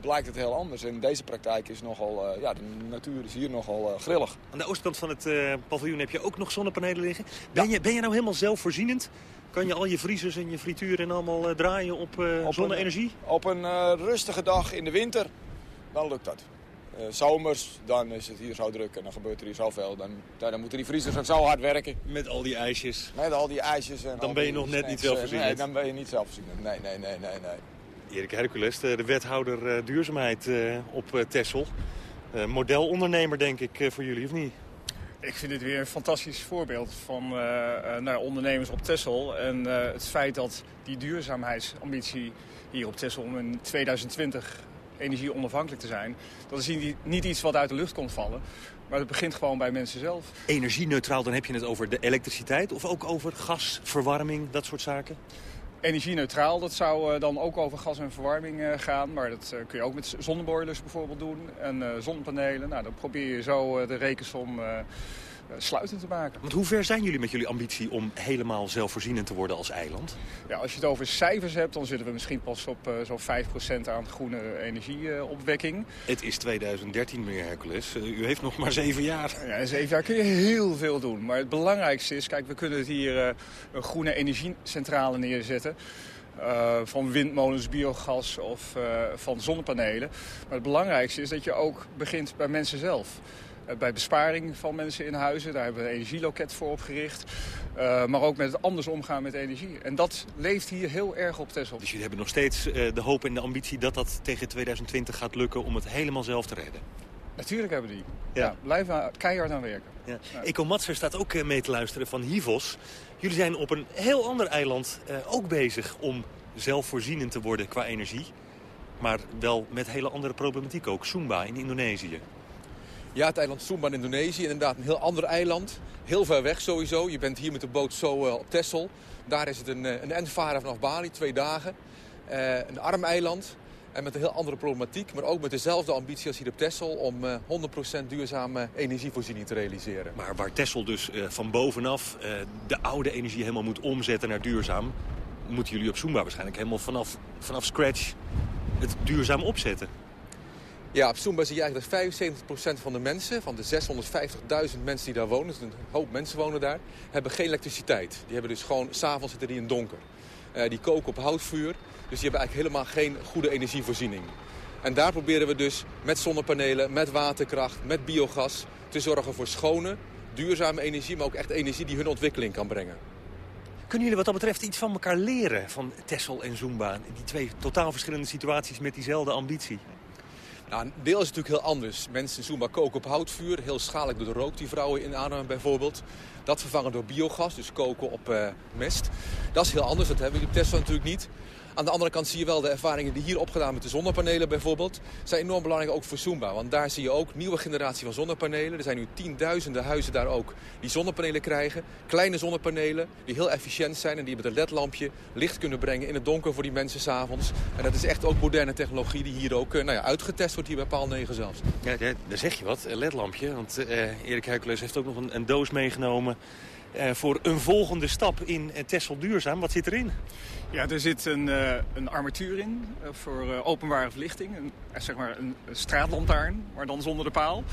Speaker 23: blijkt het heel anders. En deze praktijk is nogal, eh, ja, de natuur is hier nogal eh, grillig.
Speaker 22: Aan de oostkant van het eh, paviljoen heb je ook nog zonnepanelen liggen. Ben, je, ben je nou helemaal zelfvoorzienend? Kan je al je vriezers en je frituur en allemaal eh, draaien op, eh,
Speaker 23: Op
Speaker 22: zonne-energie?
Speaker 23: Op een eh, rustige dag in de winter, dan lukt dat. Eh, zomers, dan is het hier zo druk en dan gebeurt er hier zoveel. Dan, dan moeten die vriezers ook zo hard werken.
Speaker 22: Met al die ijsjes.
Speaker 23: Met al die ijsjes. En
Speaker 22: Dan ben je nog net niet
Speaker 23: eh,
Speaker 22: zelfvoorzienend.
Speaker 23: Nee, dan ben je niet zelfvoorzienend. Nee, nee, nee, nee, nee.
Speaker 22: Erik Hercules, de de wethouder eh, duurzaamheid eh, op eh. Eh, modelondernemer denk ik eh, voor jullie, of niet?
Speaker 24: Ik vind dit weer een fantastisch voorbeeld van eh, eh, nou, ondernemers op Texel. En eh, het feit dat die duurzaamheidsambitie hier op Texel om in 2020 energie onafhankelijk te zijn... dat is niet, iets wat uit de lucht komt vallen. Maar het begint gewoon bij mensen zelf.
Speaker 22: Energie-neutraal, dan heb je het over de elektriciteit of ook over gas, verwarming, dat soort zaken?
Speaker 24: Energie-neutraal, dat zou eh, dan ook over gas en verwarming eh, gaan. Maar dat eh, kun je ook met zonneboilers bijvoorbeeld doen. En zonnepanelen. Nou, dan probeer je zo de rekensom sluitend te maken.
Speaker 22: Want hoe ver zijn jullie met jullie ambitie om helemaal zelfvoorzienend te worden als eiland?
Speaker 24: Ja, als je het over cijfers hebt, dan zitten we misschien pas op eh, zo'n 5% aan groene energieopwekking.
Speaker 22: Het is 2013, meneer Hercules. Eh, u heeft nog maar zeven jaar.
Speaker 24: Ja, in zeven jaar kun je heel veel doen. Maar het belangrijkste is, kijk, we kunnen het hier eh, een groene energiecentrale neerzetten. eh, van windmolens, biogas of eh, van zonnepanelen. Maar het belangrijkste is dat je ook begint bij mensen zelf. Eh, bij besparing van mensen in huizen, daar hebben we een energieloket voor opgericht. Eh, maar ook met het anders omgaan met energie. En dat leeft hier heel erg op Texel.
Speaker 22: Dus jullie hebben nog steeds eh, de hoop en de ambitie dat dat tegen 2020 gaat lukken om het helemaal zelf te redden.
Speaker 24: Natuurlijk hebben die.
Speaker 22: Ja.
Speaker 24: Ja. blijven keihard aan werken.
Speaker 22: Ja. Eco Matser staat ook mee te luisteren van Hivos. Jullie zijn op een heel ander eiland ook bezig om zelfvoorzienend te worden qua energie. Maar wel met hele andere problematiek ook. Sumba in Indonesië.
Speaker 25: Ja, het eiland Sumba in Indonesië. Inderdaad een heel ander eiland. Heel ver weg sowieso. Je bent hier met de boot zo eh, op Texel. Daar is het een, eh, een endvaren vanaf Bali, twee dagen. Eh, een arm eiland. En met een heel andere problematiek. Maar ook met dezelfde ambitie als hier op Texel... om eh, 100% duurzame energievoorziening te realiseren.
Speaker 22: Maar waar Texel dus van bovenaf de oude energie helemaal moet omzetten naar duurzaam... moeten jullie op Sumba waarschijnlijk helemaal vanaf, vanaf scratch het duurzaam opzetten.
Speaker 25: Ja, op Sumba zie je eigenlijk dat 75% van de mensen, van de 650.000 mensen die daar wonen, dus een hoop mensen wonen daar, hebben geen elektriciteit. Die hebben dus gewoon, s'avonds zitten die in het donker. Eh, die koken op houtvuur, dus die hebben eigenlijk helemaal geen goede energievoorziening. En daar proberen we dus met zonnepanelen, met waterkracht, met biogas te zorgen voor schone, duurzame energie, maar ook echt energie die hun ontwikkeling kan brengen.
Speaker 22: Kunnen jullie wat dat betreft iets van elkaar leren van Texel en Zumba? Die twee totaal verschillende situaties met diezelfde ambitie.
Speaker 25: Nou, een deel is natuurlijk heel anders. Mensen in Zumba koken op houtvuur. Heel schadelijk door de rook die vrouwen inademen bijvoorbeeld. Dat vervangen door biogas, dus koken op eh, mest. Dat is heel anders, dat hebben we op Tesla natuurlijk niet. Aan de andere kant zie je wel de ervaringen die hier opgedaan met de zonnepanelen bijvoorbeeld... zijn enorm belangrijk ook voor Zumba. Want daar zie je ook nieuwe generatie van zonnepanelen. Er zijn nu tienduizenden huizen daar ook die zonnepanelen krijgen. Kleine zonnepanelen die heel efficiënt zijn... en die met een ledlampje licht kunnen brengen in het donker voor die mensen s'avonds. En dat is echt ook moderne technologie die hier ook eh, nou ja, uitgetest wordt hier bij Paal 9 zelfs.
Speaker 22: Ja, daar zeg je wat, ledlampje. Want eh, Erik Hercules heeft ook nog een doos meegenomen... eh, voor een volgende stap in eh, Texel Duurzaam. Wat zit erin?
Speaker 24: Ja, er zit een, eh, een armatuur in voor eh, openbare verlichting. Een, eh, zeg maar een, een straatlantaarn, maar dan zonder de paal.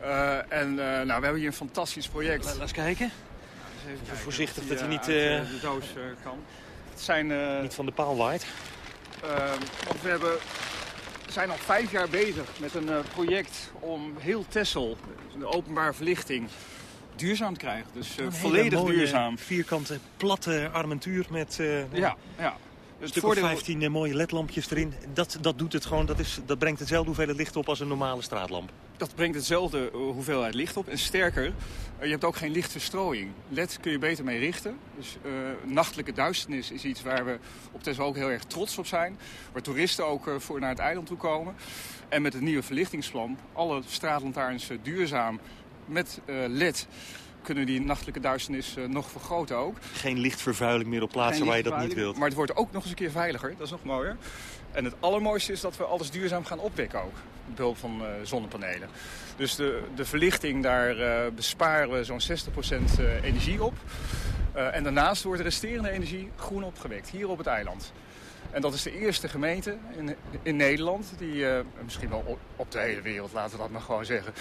Speaker 24: Eh, en eh, nou, we hebben hier een fantastisch project.
Speaker 22: Laat eens kijken.
Speaker 24: Even
Speaker 22: voorzichtig dat hij niet,
Speaker 24: de doos eh, kan. Het zijn, eh,
Speaker 22: Niet van de paal waait.
Speaker 24: Ehm, want we hebben, zijn al vijf jaar bezig met een project om heel Texel, de openbare verlichting, duurzaam te krijgen. Dus
Speaker 22: hele
Speaker 24: volledig
Speaker 22: mooie,
Speaker 24: duurzaam.
Speaker 22: Vierkante, platte armatuur met eh,
Speaker 24: Ja, ja.
Speaker 22: een
Speaker 24: Het
Speaker 22: stuk
Speaker 24: voordeel-
Speaker 22: of 15 eh, mooie ledlampjes erin. Dat, dat doet het gewoon, dat, is, dat brengt hetzelfde hoeveelheid licht op als een normale straatlamp.
Speaker 24: Dat brengt hetzelfde hoeveelheid licht op. En sterker, je hebt ook geen lichtverstrooiing. LED kun je beter mee richten. Dus nachtelijke duisternis is iets waar we op Tesla ook heel erg trots op zijn. Waar toeristen ook voor naar het eiland toe komen. En met het nieuwe verlichtingsplan, alle straatlantaarns duurzaam met eh, LED kunnen die nachtelijke duisternis eh, nog vergroten ook.
Speaker 22: Geen lichtvervuiling meer op plaatsen waar je dat niet wilt.
Speaker 24: Maar het wordt ook nog eens een keer veiliger. Dat is nog mooier. En het allermooiste is dat we alles duurzaam gaan opwekken ook. Met behulp van eh, zonnepanelen. Dus de, de verlichting, daar besparen we zo'n 60% eh, energie op. En daarnaast wordt de resterende energie groen opgewekt. Hier op het eiland. En dat is de eerste gemeente in, in Nederland, die, eh, misschien wel op- de hele wereld, laten we dat maar gewoon zeggen,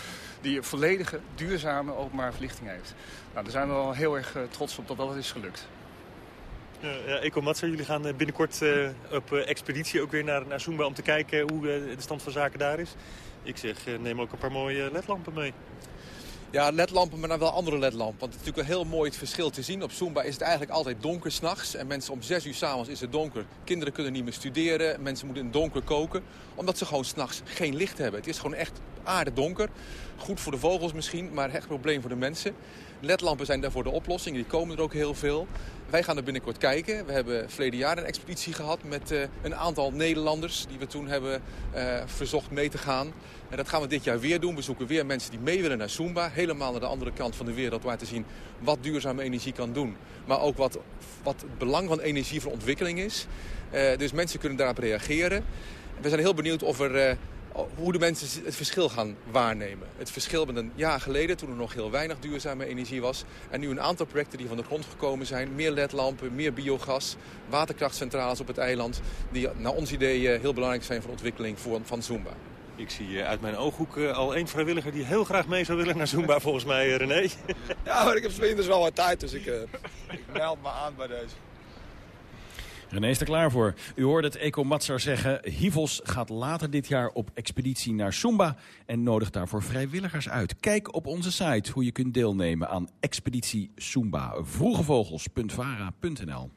Speaker 24: die een volledige duurzame openbare verlichting heeft. Nou, daar zijn we wel heel erg eh, trots op dat dat is gelukt.
Speaker 22: Ja, Eco Matser, jullie gaan eh, binnenkort op expeditie ook weer naar, naar Zumba om te kijken hoe de stand van zaken daar is. Ik zeg, neem ook een paar mooie ledlampen mee.
Speaker 25: Ja, ledlampen, maar dan wel andere ledlampen. Want het is natuurlijk wel heel mooi het verschil te zien. Op Zumba is het eigenlijk altijd donker s'nachts. En mensen om zes uur s'avonds is het donker. Kinderen kunnen niet meer studeren. Mensen moeten in het donker koken. Omdat ze gewoon s'nachts geen licht hebben. Het is gewoon echt aardedonker. Goed voor de vogels misschien, maar echt een probleem voor de mensen. Ledlampen zijn daarvoor de oplossing. Die komen er ook heel veel. Wij gaan er binnenkort kijken. We hebben verleden jaar een expeditie gehad met uh, een aantal Nederlanders... die we toen hebben uh, verzocht mee te gaan. En dat gaan we dit jaar weer doen. We zoeken weer mensen die mee willen naar Zumba. Helemaal naar de andere kant van de wereld waar te zien wat duurzame energie kan doen. Maar ook wat, wat het belang van energie voor ontwikkeling is. Uh, dus mensen kunnen daarop reageren. We zijn heel benieuwd of er hoe de mensen het verschil gaan waarnemen. Het verschil met een jaar geleden, toen er nog heel weinig duurzame energie was. En nu een aantal projecten die van de grond gekomen zijn. Meer ledlampen, meer biogas, waterkrachtcentrales op het eiland. Die naar ons idee heel belangrijk zijn voor de ontwikkeling van Zumba.
Speaker 22: Ik zie uit mijn ooghoek al één vrijwilliger die heel graag mee zou willen naar Zumba, [LAUGHS] volgens mij, René.
Speaker 23: Ja, maar ik heb winters wel wat tijd, dus ik, uh, ik meld me aan bij deze.
Speaker 3: René is er klaar voor. U hoorde het Eco Matsar zeggen. Hivos gaat later dit jaar op expeditie naar Sumba en nodigt daarvoor vrijwilligers uit. Kijk op onze site hoe je kunt deelnemen aan Expeditie Sumba. Vroegevogels.vara.nl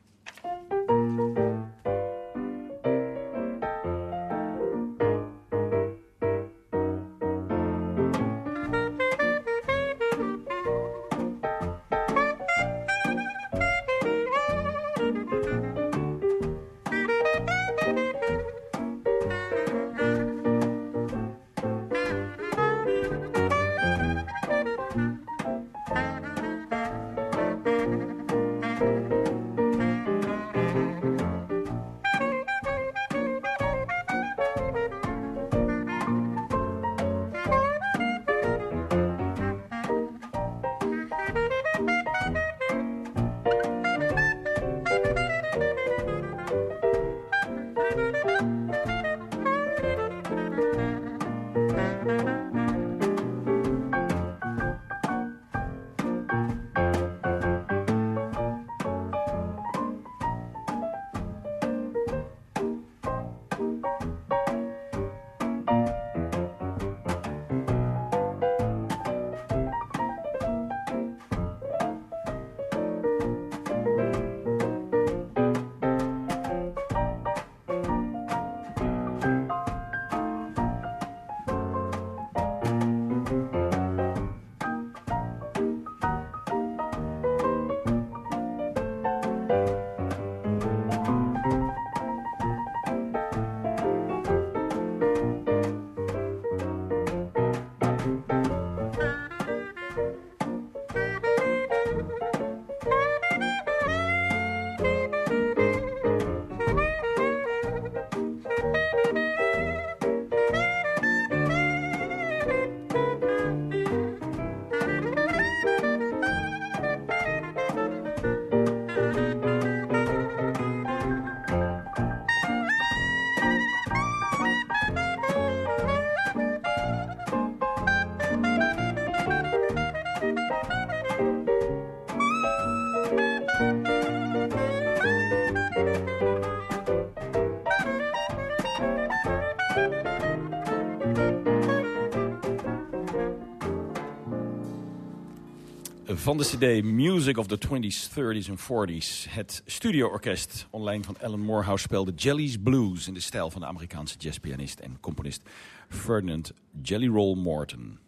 Speaker 3: Van de cd Music of the 20s, 30s en 40s. Het studioorkest online van Alan Morehouse speelde Jelly's Blues... in de stijl van de Amerikaanse jazzpianist en componist Ferdinand Jelly Roll Morton.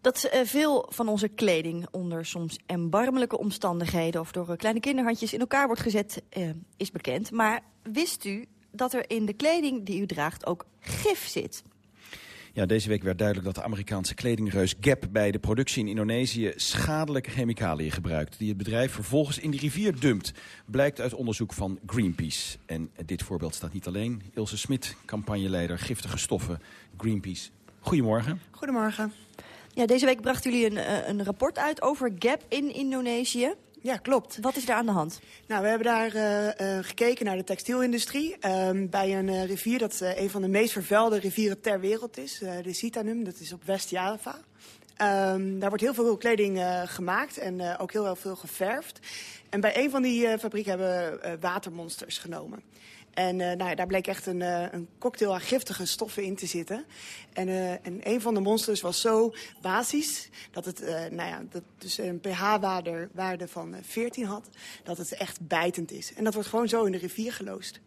Speaker 4: Dat uh, veel van onze kleding onder soms erbarmelijke omstandigheden... of door uh, kleine kinderhandjes in elkaar wordt gezet, uh, is bekend. Maar wist u dat er in de kleding die u draagt ook gif zit?
Speaker 3: Ja, deze week werd duidelijk dat de Amerikaanse kledingreus Gap... bij de productie in Indonesië schadelijke chemicaliën gebruikt... die het bedrijf vervolgens in de rivier dumpt. Blijkt uit onderzoek van Greenpeace. En dit voorbeeld staat niet alleen. Ilse Smit, campagneleider Giftige Stoffen, Greenpeace. Goedemorgen.
Speaker 26: Goedemorgen.
Speaker 4: Ja, deze week brachten jullie een, een rapport uit over Gap in Indonesië.
Speaker 26: Ja, klopt.
Speaker 4: Wat is daar aan de hand?
Speaker 26: Nou, we hebben daar uh, uh, gekeken naar de textielindustrie. Uh, bij een uh, rivier dat een van de meest vervuilde rivieren ter wereld is. de Citanum, dat is op West-Java. Um, daar wordt heel veel kleding gemaakt en ook heel, heel veel geverfd. En bij een van die fabrieken hebben we watermonsters genomen. En nou ja, daar bleek echt een, een, cocktail aan giftige stoffen in te zitten. En, en een van de monsters was zo basisch dat het nou ja, dat dus een pH-waarde waarde van 14 had. Dat het echt bijtend is. En dat wordt gewoon zo in de rivier geloosd.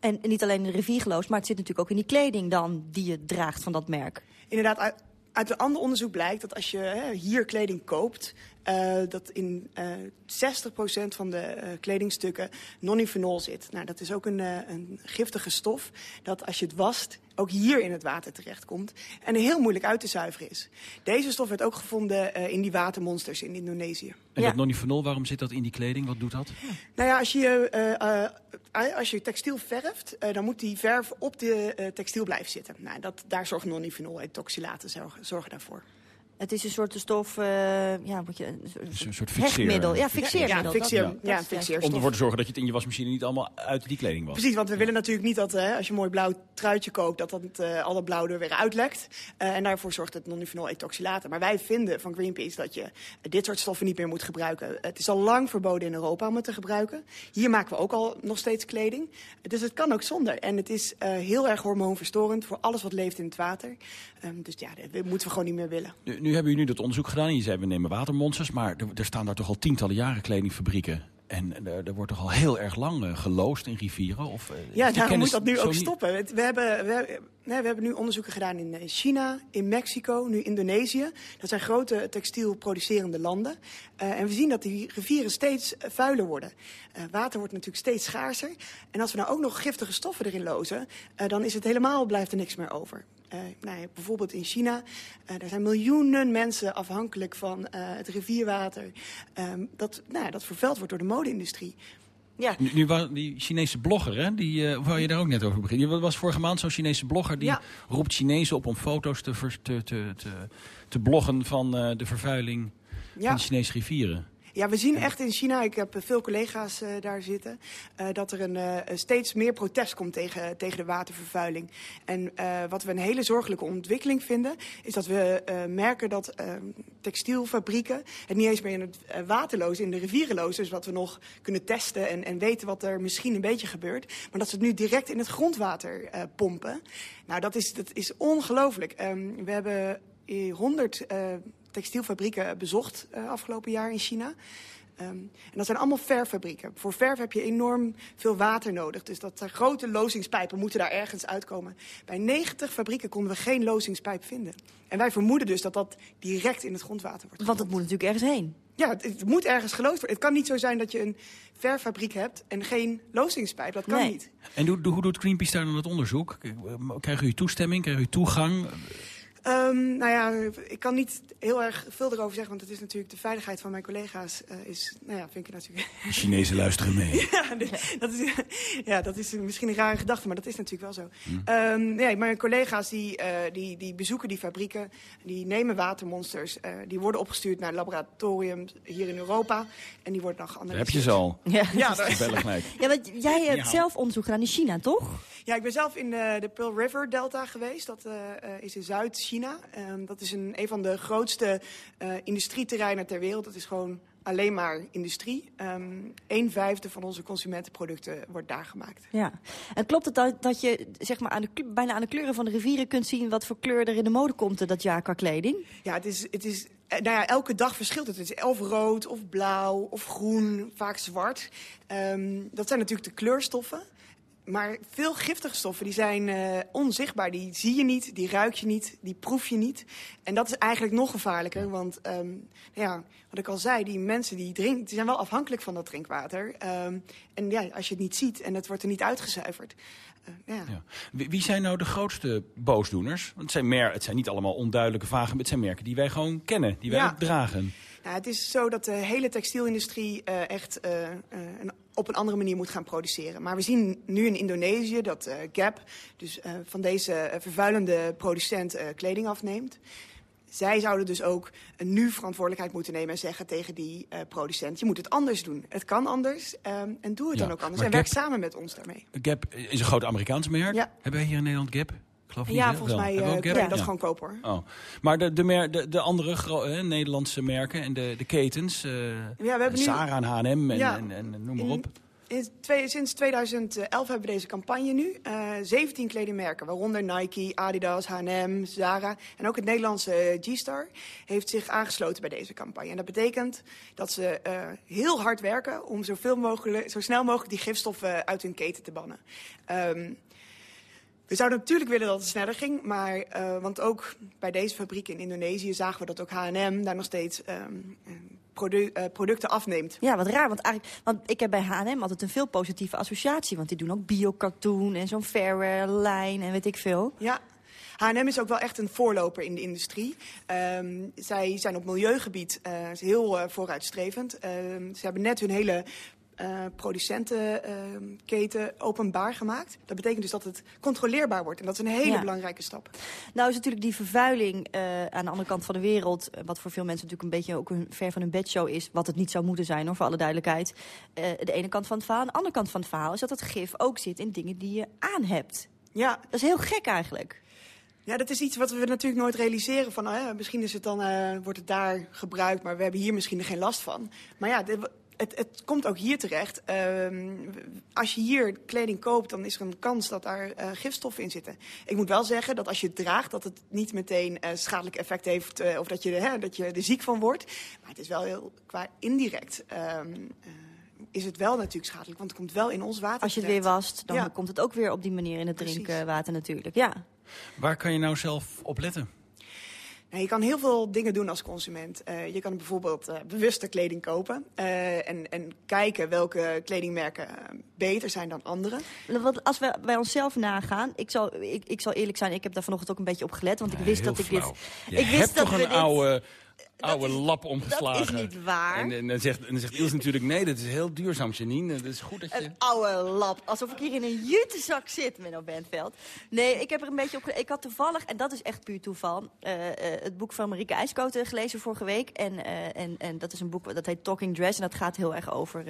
Speaker 4: En niet alleen in de rivier geloosd, maar het zit natuurlijk ook in die kleding dan die je draagt van dat merk.
Speaker 26: Inderdaad, uit, uit een ander onderzoek blijkt dat als je hè, hier kleding koopt... Uh, dat in uh, 60% van de uh, kledingstukken nonylphenol zit. Nou, dat is ook een, een, giftige stof dat als je het wast ook hier in het water terechtkomt en heel moeilijk uit te zuiveren is. Deze stof werd ook gevonden in die watermonsters in Indonesië.
Speaker 3: En ja. dat nonylphenol, waarom zit dat in die kleding? Wat doet dat?
Speaker 26: Nou ja, als je, als je textiel verft, dan moet die verf op de textiel blijven zitten. Nou, dat, daar zorgt nonylphenol en toxylaten zorgen, zorgen daarvoor.
Speaker 4: Het is een soort stof, uh, ja, moet je, een,
Speaker 3: een soort
Speaker 4: fixeermiddel. Ja, fixeermiddel.
Speaker 26: Ja, fixeer,
Speaker 4: dat,
Speaker 26: ja.
Speaker 3: Om ervoor te zorgen dat je het in je wasmachine niet allemaal uit die kleding was.
Speaker 26: Precies, want we willen natuurlijk niet dat uh, als je een mooi blauw truitje koopt, dat dat uh, al dat blauw er weer uitlekt. en daarvoor zorgt het nonylphenol ethoxylaten. Maar wij vinden van Greenpeace dat je dit soort stoffen niet meer moet gebruiken. Het is al lang verboden in Europa om het te gebruiken. Hier maken we ook al nog steeds kleding. Dus het kan ook zonder. En het is heel erg hormoonverstorend voor alles wat leeft in het water. Um, dus ja, dat moeten we gewoon niet meer willen.
Speaker 3: Nu, nu hebben jullie dat onderzoek gedaan. Je zei, we nemen watermonsters. Maar er, er staan daar toch al tientallen jaren kledingfabrieken. En er, er, wordt toch al heel erg lang uh, geloosd in rivieren? Of, uh,
Speaker 26: ja, daarom moet dat nu ook stoppen. We hebben, we, we hebben nu onderzoeken gedaan in China, in Mexico, nu Indonesië. Dat zijn grote textielproducerende landen. Uh, en we zien dat die rivieren steeds vuiler worden. water wordt natuurlijk steeds schaarser. En als we nou ook nog giftige stoffen erin lozen... dan is het helemaal, blijft er niks meer over. Nou ja, bijvoorbeeld in China, uh, daar zijn miljoenen mensen afhankelijk van het rivierwater. Um, dat, nou ja, dat vervuild wordt door de mode-industrie.
Speaker 3: Ja. Nu, nu was die Chinese blogger, hè, die uh, wou je daar ook net over beginnen. Je was vorige maand zo'n Chinese blogger die ja. roept Chinezen op om foto's te, te, te, te, te bloggen van de vervuiling ja. van de Chinese rivieren.
Speaker 26: Ja, we zien echt in China, ik heb veel collega's uh, daar zitten, uh, dat er een, uh, steeds meer protest komt tegen, tegen de watervervuiling. En wat we een hele zorgelijke ontwikkeling vinden, is dat we merken dat ehm, textielfabrieken het niet eens meer in het waterloos, in de rivierenloos, dus wat we nog kunnen testen en, en weten wat er misschien een beetje gebeurt, maar dat ze het nu direct in het grondwater pompen. Nou, dat is, dat is ongelooflijk. Um, we hebben 100 textielfabrieken bezocht uh, afgelopen jaar in China. Um, en dat zijn allemaal verffabrieken. Voor verf heb je enorm veel water nodig. Dus dat uh, grote lozingspijpen moeten daar ergens uitkomen. Bij 90 fabrieken konden we geen lozingspijp vinden. En wij vermoeden dus dat dat direct in het grondwater wordt.
Speaker 4: Want het moet natuurlijk ergens heen.
Speaker 26: Ja, het, het, moet ergens geloosd worden. Het kan niet zo zijn dat je een verfabriek hebt en geen lozingspijp. Dat kan
Speaker 4: nee.
Speaker 26: niet.
Speaker 3: En hoe, hoe doet Greenpeace daar dan het onderzoek? Krijgen jullie toestemming? Krijgen jullie toegang?
Speaker 26: Um, nou ja, ik kan niet heel erg veel erover zeggen, want het is natuurlijk de veiligheid van mijn collega's uh, is, nou ja, vind ik natuurlijk...
Speaker 3: De Chinezen luisteren mee. [LAUGHS]
Speaker 26: ja, dat is, ja, dat is misschien een rare gedachte, maar dat is natuurlijk wel zo. Hm. Um, nee, mijn collega's die, uh, die, die bezoeken die fabrieken, die nemen watermonsters, uh, die worden opgestuurd naar het laboratorium hier in Europa en die worden dan geanalyseerd.
Speaker 3: heb je ze al.
Speaker 4: Ja, [LAUGHS]
Speaker 26: ja,
Speaker 4: ja want jij hebt zelf onderzoek gedaan in China, toch?
Speaker 26: Ja, ik ben zelf in de, de Pearl River Delta geweest. Dat uh, is in Zuid-China. Um, dat is een, een van de grootste uh, industrieterreinen ter wereld. Dat is gewoon alleen maar industrie. Um, een vijfde van onze consumentenproducten wordt daar gemaakt.
Speaker 4: Ja, en klopt het dat, dat je zeg maar aan de, bijna aan de kleuren van de rivieren kunt zien... wat voor kleur er in de mode komt dat jaar qua kleding?
Speaker 26: Ja, het is... Het is nou ja, elke dag verschilt het. Het is of rood, of blauw, of groen, vaak zwart. Um, dat zijn natuurlijk de kleurstoffen. Maar veel giftige stoffen die zijn uh, onzichtbaar. Die zie je niet, die ruik je niet, die proef je niet. En dat is eigenlijk nog gevaarlijker. Want um, ja, wat ik al zei, die mensen die drinken, die zijn wel afhankelijk van dat drinkwater. Um, en ja, als je het niet ziet en het wordt er niet uitgezuiverd. Uh, ja.
Speaker 3: Ja. Wie, wie zijn nou de grootste boosdoeners? Want het zijn, mer het zijn niet allemaal onduidelijke vragen, maar het zijn merken die wij gewoon kennen, die wij
Speaker 26: Ja.
Speaker 3: dragen.
Speaker 26: Nou, het is zo dat de hele textielindustrie uh, echt uh, uh, een, op een andere manier moet gaan produceren. Maar we zien nu in Indonesië dat uh, Gap dus van deze vervuilende producent kleding afneemt. Zij zouden dus ook nu verantwoordelijkheid moeten nemen en zeggen tegen die producent... je moet het anders doen. Het kan anders um, en doe het
Speaker 3: Ja,
Speaker 26: dan ook anders. En werk samen met ons daarmee.
Speaker 3: Gap is een groot Amerikaans merk.
Speaker 26: Ja.
Speaker 3: Hebben wij hier in Nederland Gap? Geloof
Speaker 26: Ja, volgens mij uh, kun
Speaker 3: Gap?
Speaker 26: je dat
Speaker 3: Ja.
Speaker 26: gewoon kopen hoor.
Speaker 3: Oh. Maar de, de, mer de, de andere Nederlandse merken en de, de ketens, eh
Speaker 26: we hebben nu-
Speaker 3: Zara en H&M en,
Speaker 26: Ja.
Speaker 3: en, en noem maar op.
Speaker 26: in twee- sinds 2011 hebben we deze campagne nu. Eh 17 kledingmerken, waaronder Nike, Adidas, H&M, Zara... en ook het Nederlandse eh, G-Star heeft zich aangesloten bij deze campagne. En dat betekent dat ze eh, heel hard werken... om zoveel mogelijk, zo snel mogelijk die gifstoffen uit hun keten te bannen. Ehm, we zouden natuurlijk willen dat het sneller ging, maar, eh, want ook bij deze fabriek in Indonesië zagen we dat ook H&M daar nog steeds ehm, produ- eh, producten afneemt.
Speaker 4: Ja, wat raar, want, eigenlijk, want ik heb bij H&M altijd een veel positieve associatie. Want die doen ook bio-cartoon en zo'n fairwear-lijn en weet ik veel.
Speaker 26: Ja. H&M is ook wel echt een voorloper in de industrie. Ehm, zij zijn op milieugebied eh, heel vooruitstrevend. Ehm, ze hebben net hun hele eh, producentenketen openbaar gemaakt. Dat betekent dus dat het controleerbaar wordt. En dat is een hele
Speaker 4: Ja.
Speaker 26: belangrijke stap.
Speaker 4: Nou is natuurlijk die vervuiling eh, aan de andere kant van de wereld... eh, wat voor veel mensen natuurlijk een beetje ook een ver van hun bedshow is... wat het niet zou moeten zijn, hoor, voor alle duidelijkheid. Eh, de ene kant van het verhaal. De andere kant van het verhaal is dat het gif ook zit in dingen die je aan hebt.
Speaker 26: Ja.
Speaker 4: Dat is heel gek eigenlijk.
Speaker 26: Ja, dat is iets wat we natuurlijk nooit realiseren. Van, ja, misschien is het dan, eh, wordt het daar gebruikt, maar we hebben hier misschien er geen last van. Maar ja, dit- het, het komt ook hier terecht. Ehm, als je hier kleding koopt, dan is er een kans dat daar eh, gifstoffen in zitten. Ik moet wel zeggen dat als je het draagt, dat het niet meteen eh, schadelijk effect heeft... eh, of dat je, hè, dat je er ziek van wordt. Maar het is wel heel, qua indirect... ehm, eh, is het wel natuurlijk schadelijk, want het komt wel in ons water
Speaker 4: Als je het weer wast, dan
Speaker 26: Ja.
Speaker 4: komt het ook weer op die manier in het
Speaker 26: Precies.
Speaker 4: drinkwater natuurlijk. Ja.
Speaker 3: Waar kan je nou zelf op letten?
Speaker 26: Nou, je kan heel veel dingen doen als consument. Eh, je kan bijvoorbeeld eh bewuster kleding kopen eh, en, en kijken welke kledingmerken beter zijn dan andere.
Speaker 4: Want als we bij onszelf nagaan, ik zal, ik, ik zal eerlijk zijn, ik heb daar vanochtend ook een beetje op gelet, want ik wist dat ik
Speaker 3: flauw.
Speaker 4: dit.
Speaker 3: Je
Speaker 4: ik wist
Speaker 3: hebt
Speaker 4: dat
Speaker 3: toch
Speaker 4: we
Speaker 3: een
Speaker 4: dit-
Speaker 3: oude, oude lap omgeslagen.
Speaker 4: Dat is niet waar.
Speaker 3: En, en dan zegt, en dan zegt Ilse natuurlijk, nee, dat is heel duurzaam, Janine. Het is goed dat je...
Speaker 4: Een oude lap. Alsof ik hier in een jutezak zit, Menno Bentveld. Nee, ik heb er een beetje op... Ik had toevallig, en dat is echt puur toeval... eh, eh, het boek van Marieke IJskoten gelezen vorige week. En, eh, en, en dat is een boek dat heet Talking Dress. En dat gaat heel erg over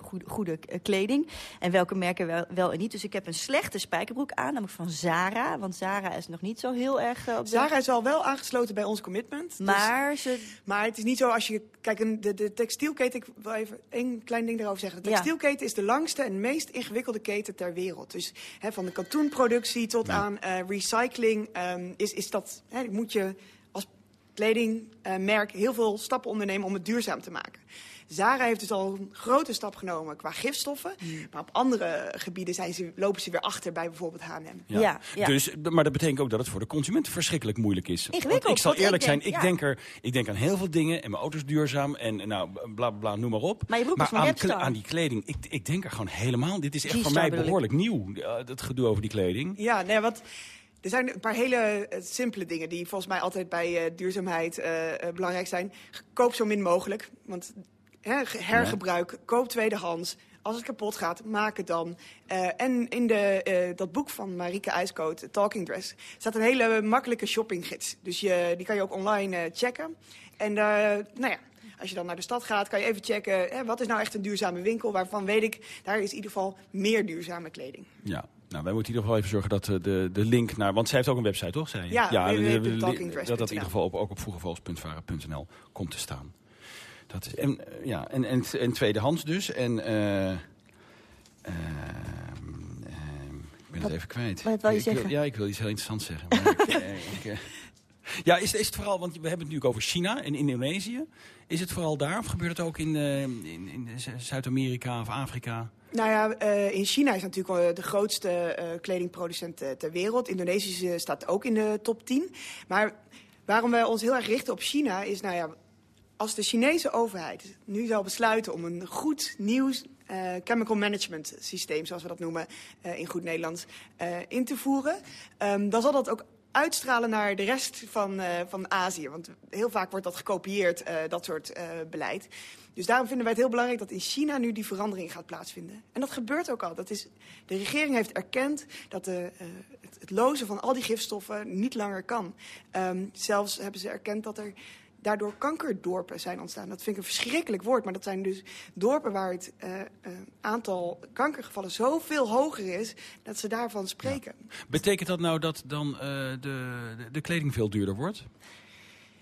Speaker 4: goede, goede kleding. En welke merken wel, wel en niet. Dus ik heb een slechte spijkerbroek aan, namelijk van Zara. Want Zara is nog niet zo heel erg... op de...
Speaker 26: Zara is al wel aangesloten bij ons commitment. dus-
Speaker 4: Maar ze...
Speaker 26: maar het is niet zo als je... Kijk, een- de, de textielketen... Ik wil even één klein ding daarover zeggen. De
Speaker 4: Ja.
Speaker 26: textielketen is de langste en meest ingewikkelde keten ter wereld. Dus hè, van de katoenproductie tot aan eh, recycling... ehm, is, is dat... Hè, moet je als kledingmerk heel veel stappen ondernemen om het duurzaam te maken. Zara heeft dus al een grote stap genomen qua gifstoffen. Maar op andere gebieden zijn ze, lopen ze weer achter bij bijvoorbeeld H&M.
Speaker 3: Ja. Dus, maar dat betekent ook dat het voor de consument verschrikkelijk moeilijk is.
Speaker 26: Ingewikkeld,
Speaker 3: Want ik zal
Speaker 26: ik
Speaker 3: eerlijk
Speaker 26: denk-
Speaker 3: zijn, ik,
Speaker 26: ja.
Speaker 3: denk er, ik denk aan heel veel dingen. En mijn auto is duurzaam en nou, bla bla bla, noem maar op.
Speaker 4: Maar je broek is van
Speaker 3: aan, kle- aan die kleding, ik, ik denk er gewoon helemaal... Dit is echt voor mij
Speaker 26: ik.
Speaker 3: behoorlijk nieuw, eh, dat gedoe over die kleding.
Speaker 26: Ja, nee, wat. Er zijn een paar hele eh, simpele dingen die volgens mij altijd bij eh, duurzaamheid belangrijk zijn. Koop zo min mogelijk. Want hergebruik, koop tweedehands. Als het kapot gaat, maak het dan. Eh, en in de, eh, dat boek van Marieke IJskoot, Talking Dress, staat een hele makkelijke shoppinggids. Dus je, die kan je ook online eh, checken. En eh, nou ja, als je dan naar de stad gaat, kan je even checken... Hè, wat is nou echt een duurzame winkel waarvan weet ik... daar is in ieder geval meer duurzame kleding.
Speaker 3: Ja. Nou, wij moeten in ieder geval even zorgen dat eh, de, de link naar... Want zij heeft ook een website, toch? Zei je?
Speaker 26: Ja.
Speaker 3: Dat dat in ieder geval op, ook op vroegevals.varen.nl komt te staan. Dat is, en, eh, ja, en, en, en tweedehands dus. En... eh, ehm, ik ben
Speaker 4: Wat-
Speaker 3: het even kwijt.
Speaker 4: wat wil je
Speaker 3: Ik wil-
Speaker 4: zeggen?
Speaker 3: ja, ik wil iets heel interessants zeggen. Maar ik, eh, [LAUGHS] ik, ja, is, is het vooral... Want we hebben het nu over China en Indonesië. Is het vooral daar of gebeurt het ook in, eh, in, in Zuid-Amerika of Afrika?
Speaker 26: Nou ja, eh, in China is natuurlijk wel de grootste eh, kledingproducent ter wereld. Indonesië staat ook in de top 10. Maar waarom we ons heel erg richten op China is, nou ja, als de Chinese overheid nu zal besluiten om een goed nieuw eh, chemical management systeem, zoals we dat noemen eh, in goed Nederlands, eh, in te voeren, ehm, dan zal dat ook uitstralen naar de rest van, van Azië. Want heel vaak wordt dat gekopieerd, dat soort beleid. Dus daarom vinden wij het heel belangrijk dat in China nu die verandering gaat plaatsvinden. En dat gebeurt ook al. Dat is, de regering heeft erkend dat de, het, het lozen van al die gifstoffen niet langer kan. Ehm, zelfs hebben ze erkend dat er daardoor kankerdorpen zijn ontstaan. Dat vind ik een verschrikkelijk woord, maar dat zijn dus dorpen waar het eh, eh, aantal kankergevallen zoveel hoger is dat ze daarvan spreken.
Speaker 3: Betekent dat nou dat dan eh, de, de, de kleding veel duurder wordt?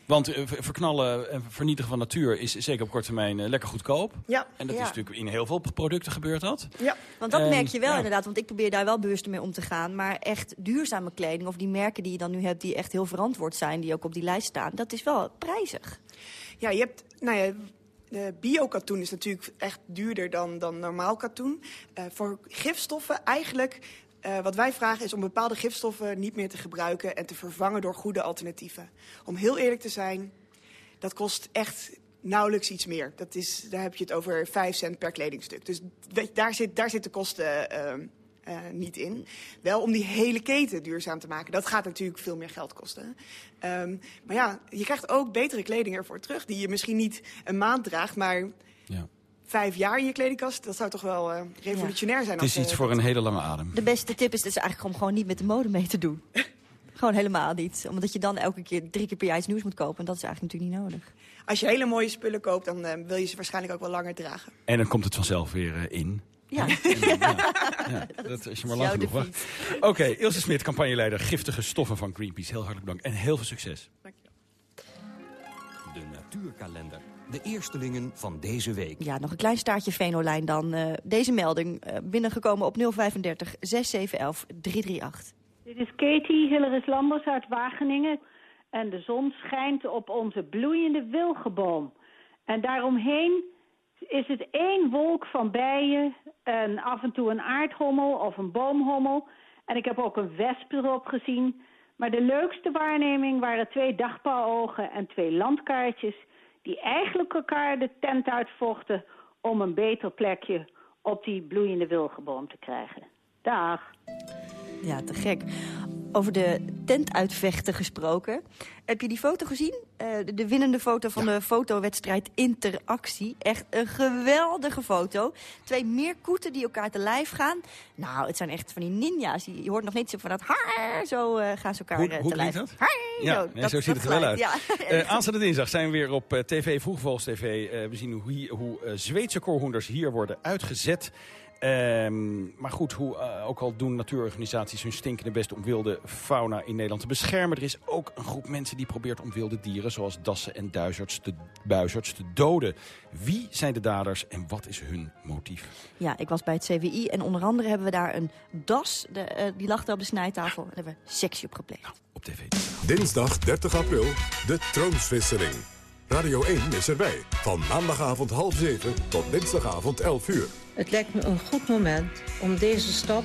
Speaker 3: Want eh, ver- verknallen en vernietigen van natuur is zeker op korte termijn eh, lekker goedkoop.
Speaker 26: Ja.
Speaker 3: En dat
Speaker 4: Ja.
Speaker 3: is natuurlijk in heel veel producten gebeurt dat.
Speaker 26: Ja.
Speaker 4: Want dat merk je wel
Speaker 3: ja.
Speaker 4: inderdaad, want ik probeer daar wel bewust mee om te gaan. Maar echt duurzame kleding, of die merken die je dan nu hebt... die echt heel verantwoord zijn, die ook op die lijst staan... dat is wel prijzig.
Speaker 26: Ja, je hebt, nou ja, bio-katoen is natuurlijk echt duurder dan, dan normaal katoen. Eh, voor gifstoffen eigenlijk, eh, wat wij vragen is om bepaalde gifstoffen niet meer te gebruiken en te vervangen door goede alternatieven. Om heel eerlijk te zijn, dat kost echt nauwelijks iets meer. Dat is, daar heb je het over 5 cent per kledingstuk. Dus daar, zit, daar kosten ehm, eh, niet in. Wel om die hele keten duurzaam te maken. Dat gaat natuurlijk veel meer geld kosten. Ehm, maar ja, je krijgt ook betere kleding ervoor terug... die je misschien niet een maand draagt, maar. Vijf jaar in je kledingkast... dat zou toch wel eh, revolutionair zijn.
Speaker 3: Het
Speaker 26: als,
Speaker 3: is iets voor een hele lange adem.
Speaker 4: De beste tip is dus eigenlijk om gewoon niet met de mode mee te doen. [LAUGHS] gewoon helemaal niet. Omdat je dan elke keer drie keer per jaar iets nieuws moet kopen. En dat is eigenlijk natuurlijk niet nodig.
Speaker 26: Als je hele mooie spullen koopt, dan eh, wil je ze waarschijnlijk ook wel langer dragen.
Speaker 3: En dan komt het vanzelf weer eh, in.
Speaker 4: Ja. [LAUGHS]
Speaker 3: Ja, dat is je maar lang genoeg wacht. Oké, Ilse Smit, campagneleider Giftige Stoffen van Greenpeace. Heel hartelijk bedankt en heel veel succes.
Speaker 5: De natuurkalender. De eerstelingen van deze week.
Speaker 4: Ja, nog een klein staartje Venolijn dan. Eh, deze melding eh, binnengekomen op 035 6711 338.
Speaker 27: Dit is Katie Hilleris Lambers uit Wageningen. En de zon schijnt op onze bloeiende wilgeboom. En daaromheen is het één wolk van bijen en af en toe een aardhommel of een boomhommel. En ik heb ook een wesp erop gezien. Maar de leukste waarneming waren twee dagpaalogen en twee landkaartjes... die eigenlijk elkaar de tent uitvochten om een beter plekje op die bloeiende wilgeboom te krijgen. Dag.
Speaker 4: Ja, te gek. Over de tentuitvechten gesproken. Heb je die foto gezien? Eh, de, de winnende foto van de fotowedstrijd Interactie. Echt een geweldige foto. Twee meerkoeten die elkaar te lijf gaan. Nou, het zijn echt van die ninja's. Je hoort nog niet zo van dat haar. Zo eh, gaan ze elkaar
Speaker 3: Hoe-
Speaker 4: eh,
Speaker 3: hoe
Speaker 4: te lijf.
Speaker 3: klinkt dat?
Speaker 4: Haar,
Speaker 3: Ja,
Speaker 4: zo,
Speaker 3: nee,
Speaker 4: dat-
Speaker 3: zo ziet
Speaker 4: dat
Speaker 3: het er wel uit.
Speaker 4: Ja.
Speaker 3: Eh, [LAUGHS] aanstaande dinsdag zijn we weer op eh, tv, Vroegvolks TV. Eh, we zien hoe, hoe Zweedse koorhoenders hier worden uitgezet. Ehm, maar goed, hoe, eh, ook al doen natuurorganisaties hun stinkende best om wilde fauna in Nederland te beschermen. Er is ook een groep mensen die probeert om wilde dieren, zoals dassen en duizerds, te, buizerds, te doden. Wie zijn de daders en wat is hun motief?
Speaker 4: Ja, ik was bij het CWI en onder andere hebben we daar een das. De, eh, die lag daar op de snijtafel en daar hebben we sectie op gepleegd.
Speaker 3: Op tv.
Speaker 28: Dinsdag 30 april, de troonswisseling. Radio 1 is erbij. Van maandagavond half zeven tot dinsdagavond 11 uur.
Speaker 29: Het lijkt me een goed moment om deze stap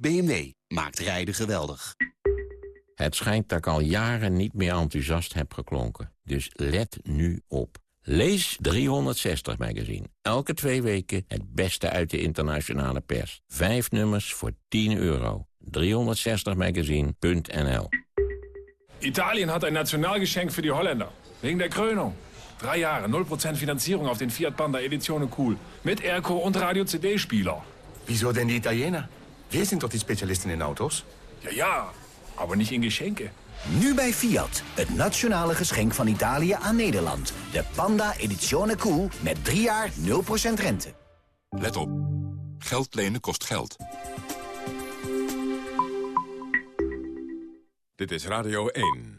Speaker 30: BMW maakt rijden geweldig.
Speaker 31: Het schijnt dat ik al jaren niet meer enthousiast heb geklonken. Dus let nu op. Lees 360 Magazine. Elke twee weken het beste uit de internationale pers. Vijf nummers voor 10 euro. 360magazine.nl
Speaker 32: Italien hat ein Nationalgeschenk für die Holländer. Wegen der Krönung. Drei Jahre, 0% Finanzierung auf den Fiat Panda Edizione Cool. Mit Airco und Radio-CD-Spieler.
Speaker 33: Wieso denn die Italiener? Wir sind doch die Spezialisten in Autos.
Speaker 32: Ja, ja, aber nicht in Geschenke.
Speaker 34: Nu bij Fiat, het nationale geschenk van Italië aan Nederland. De Panda Edizione Cool met 3 jaar 0% rente.
Speaker 35: Let op. Geld lenen kost geld.
Speaker 28: Dit is Radio 1.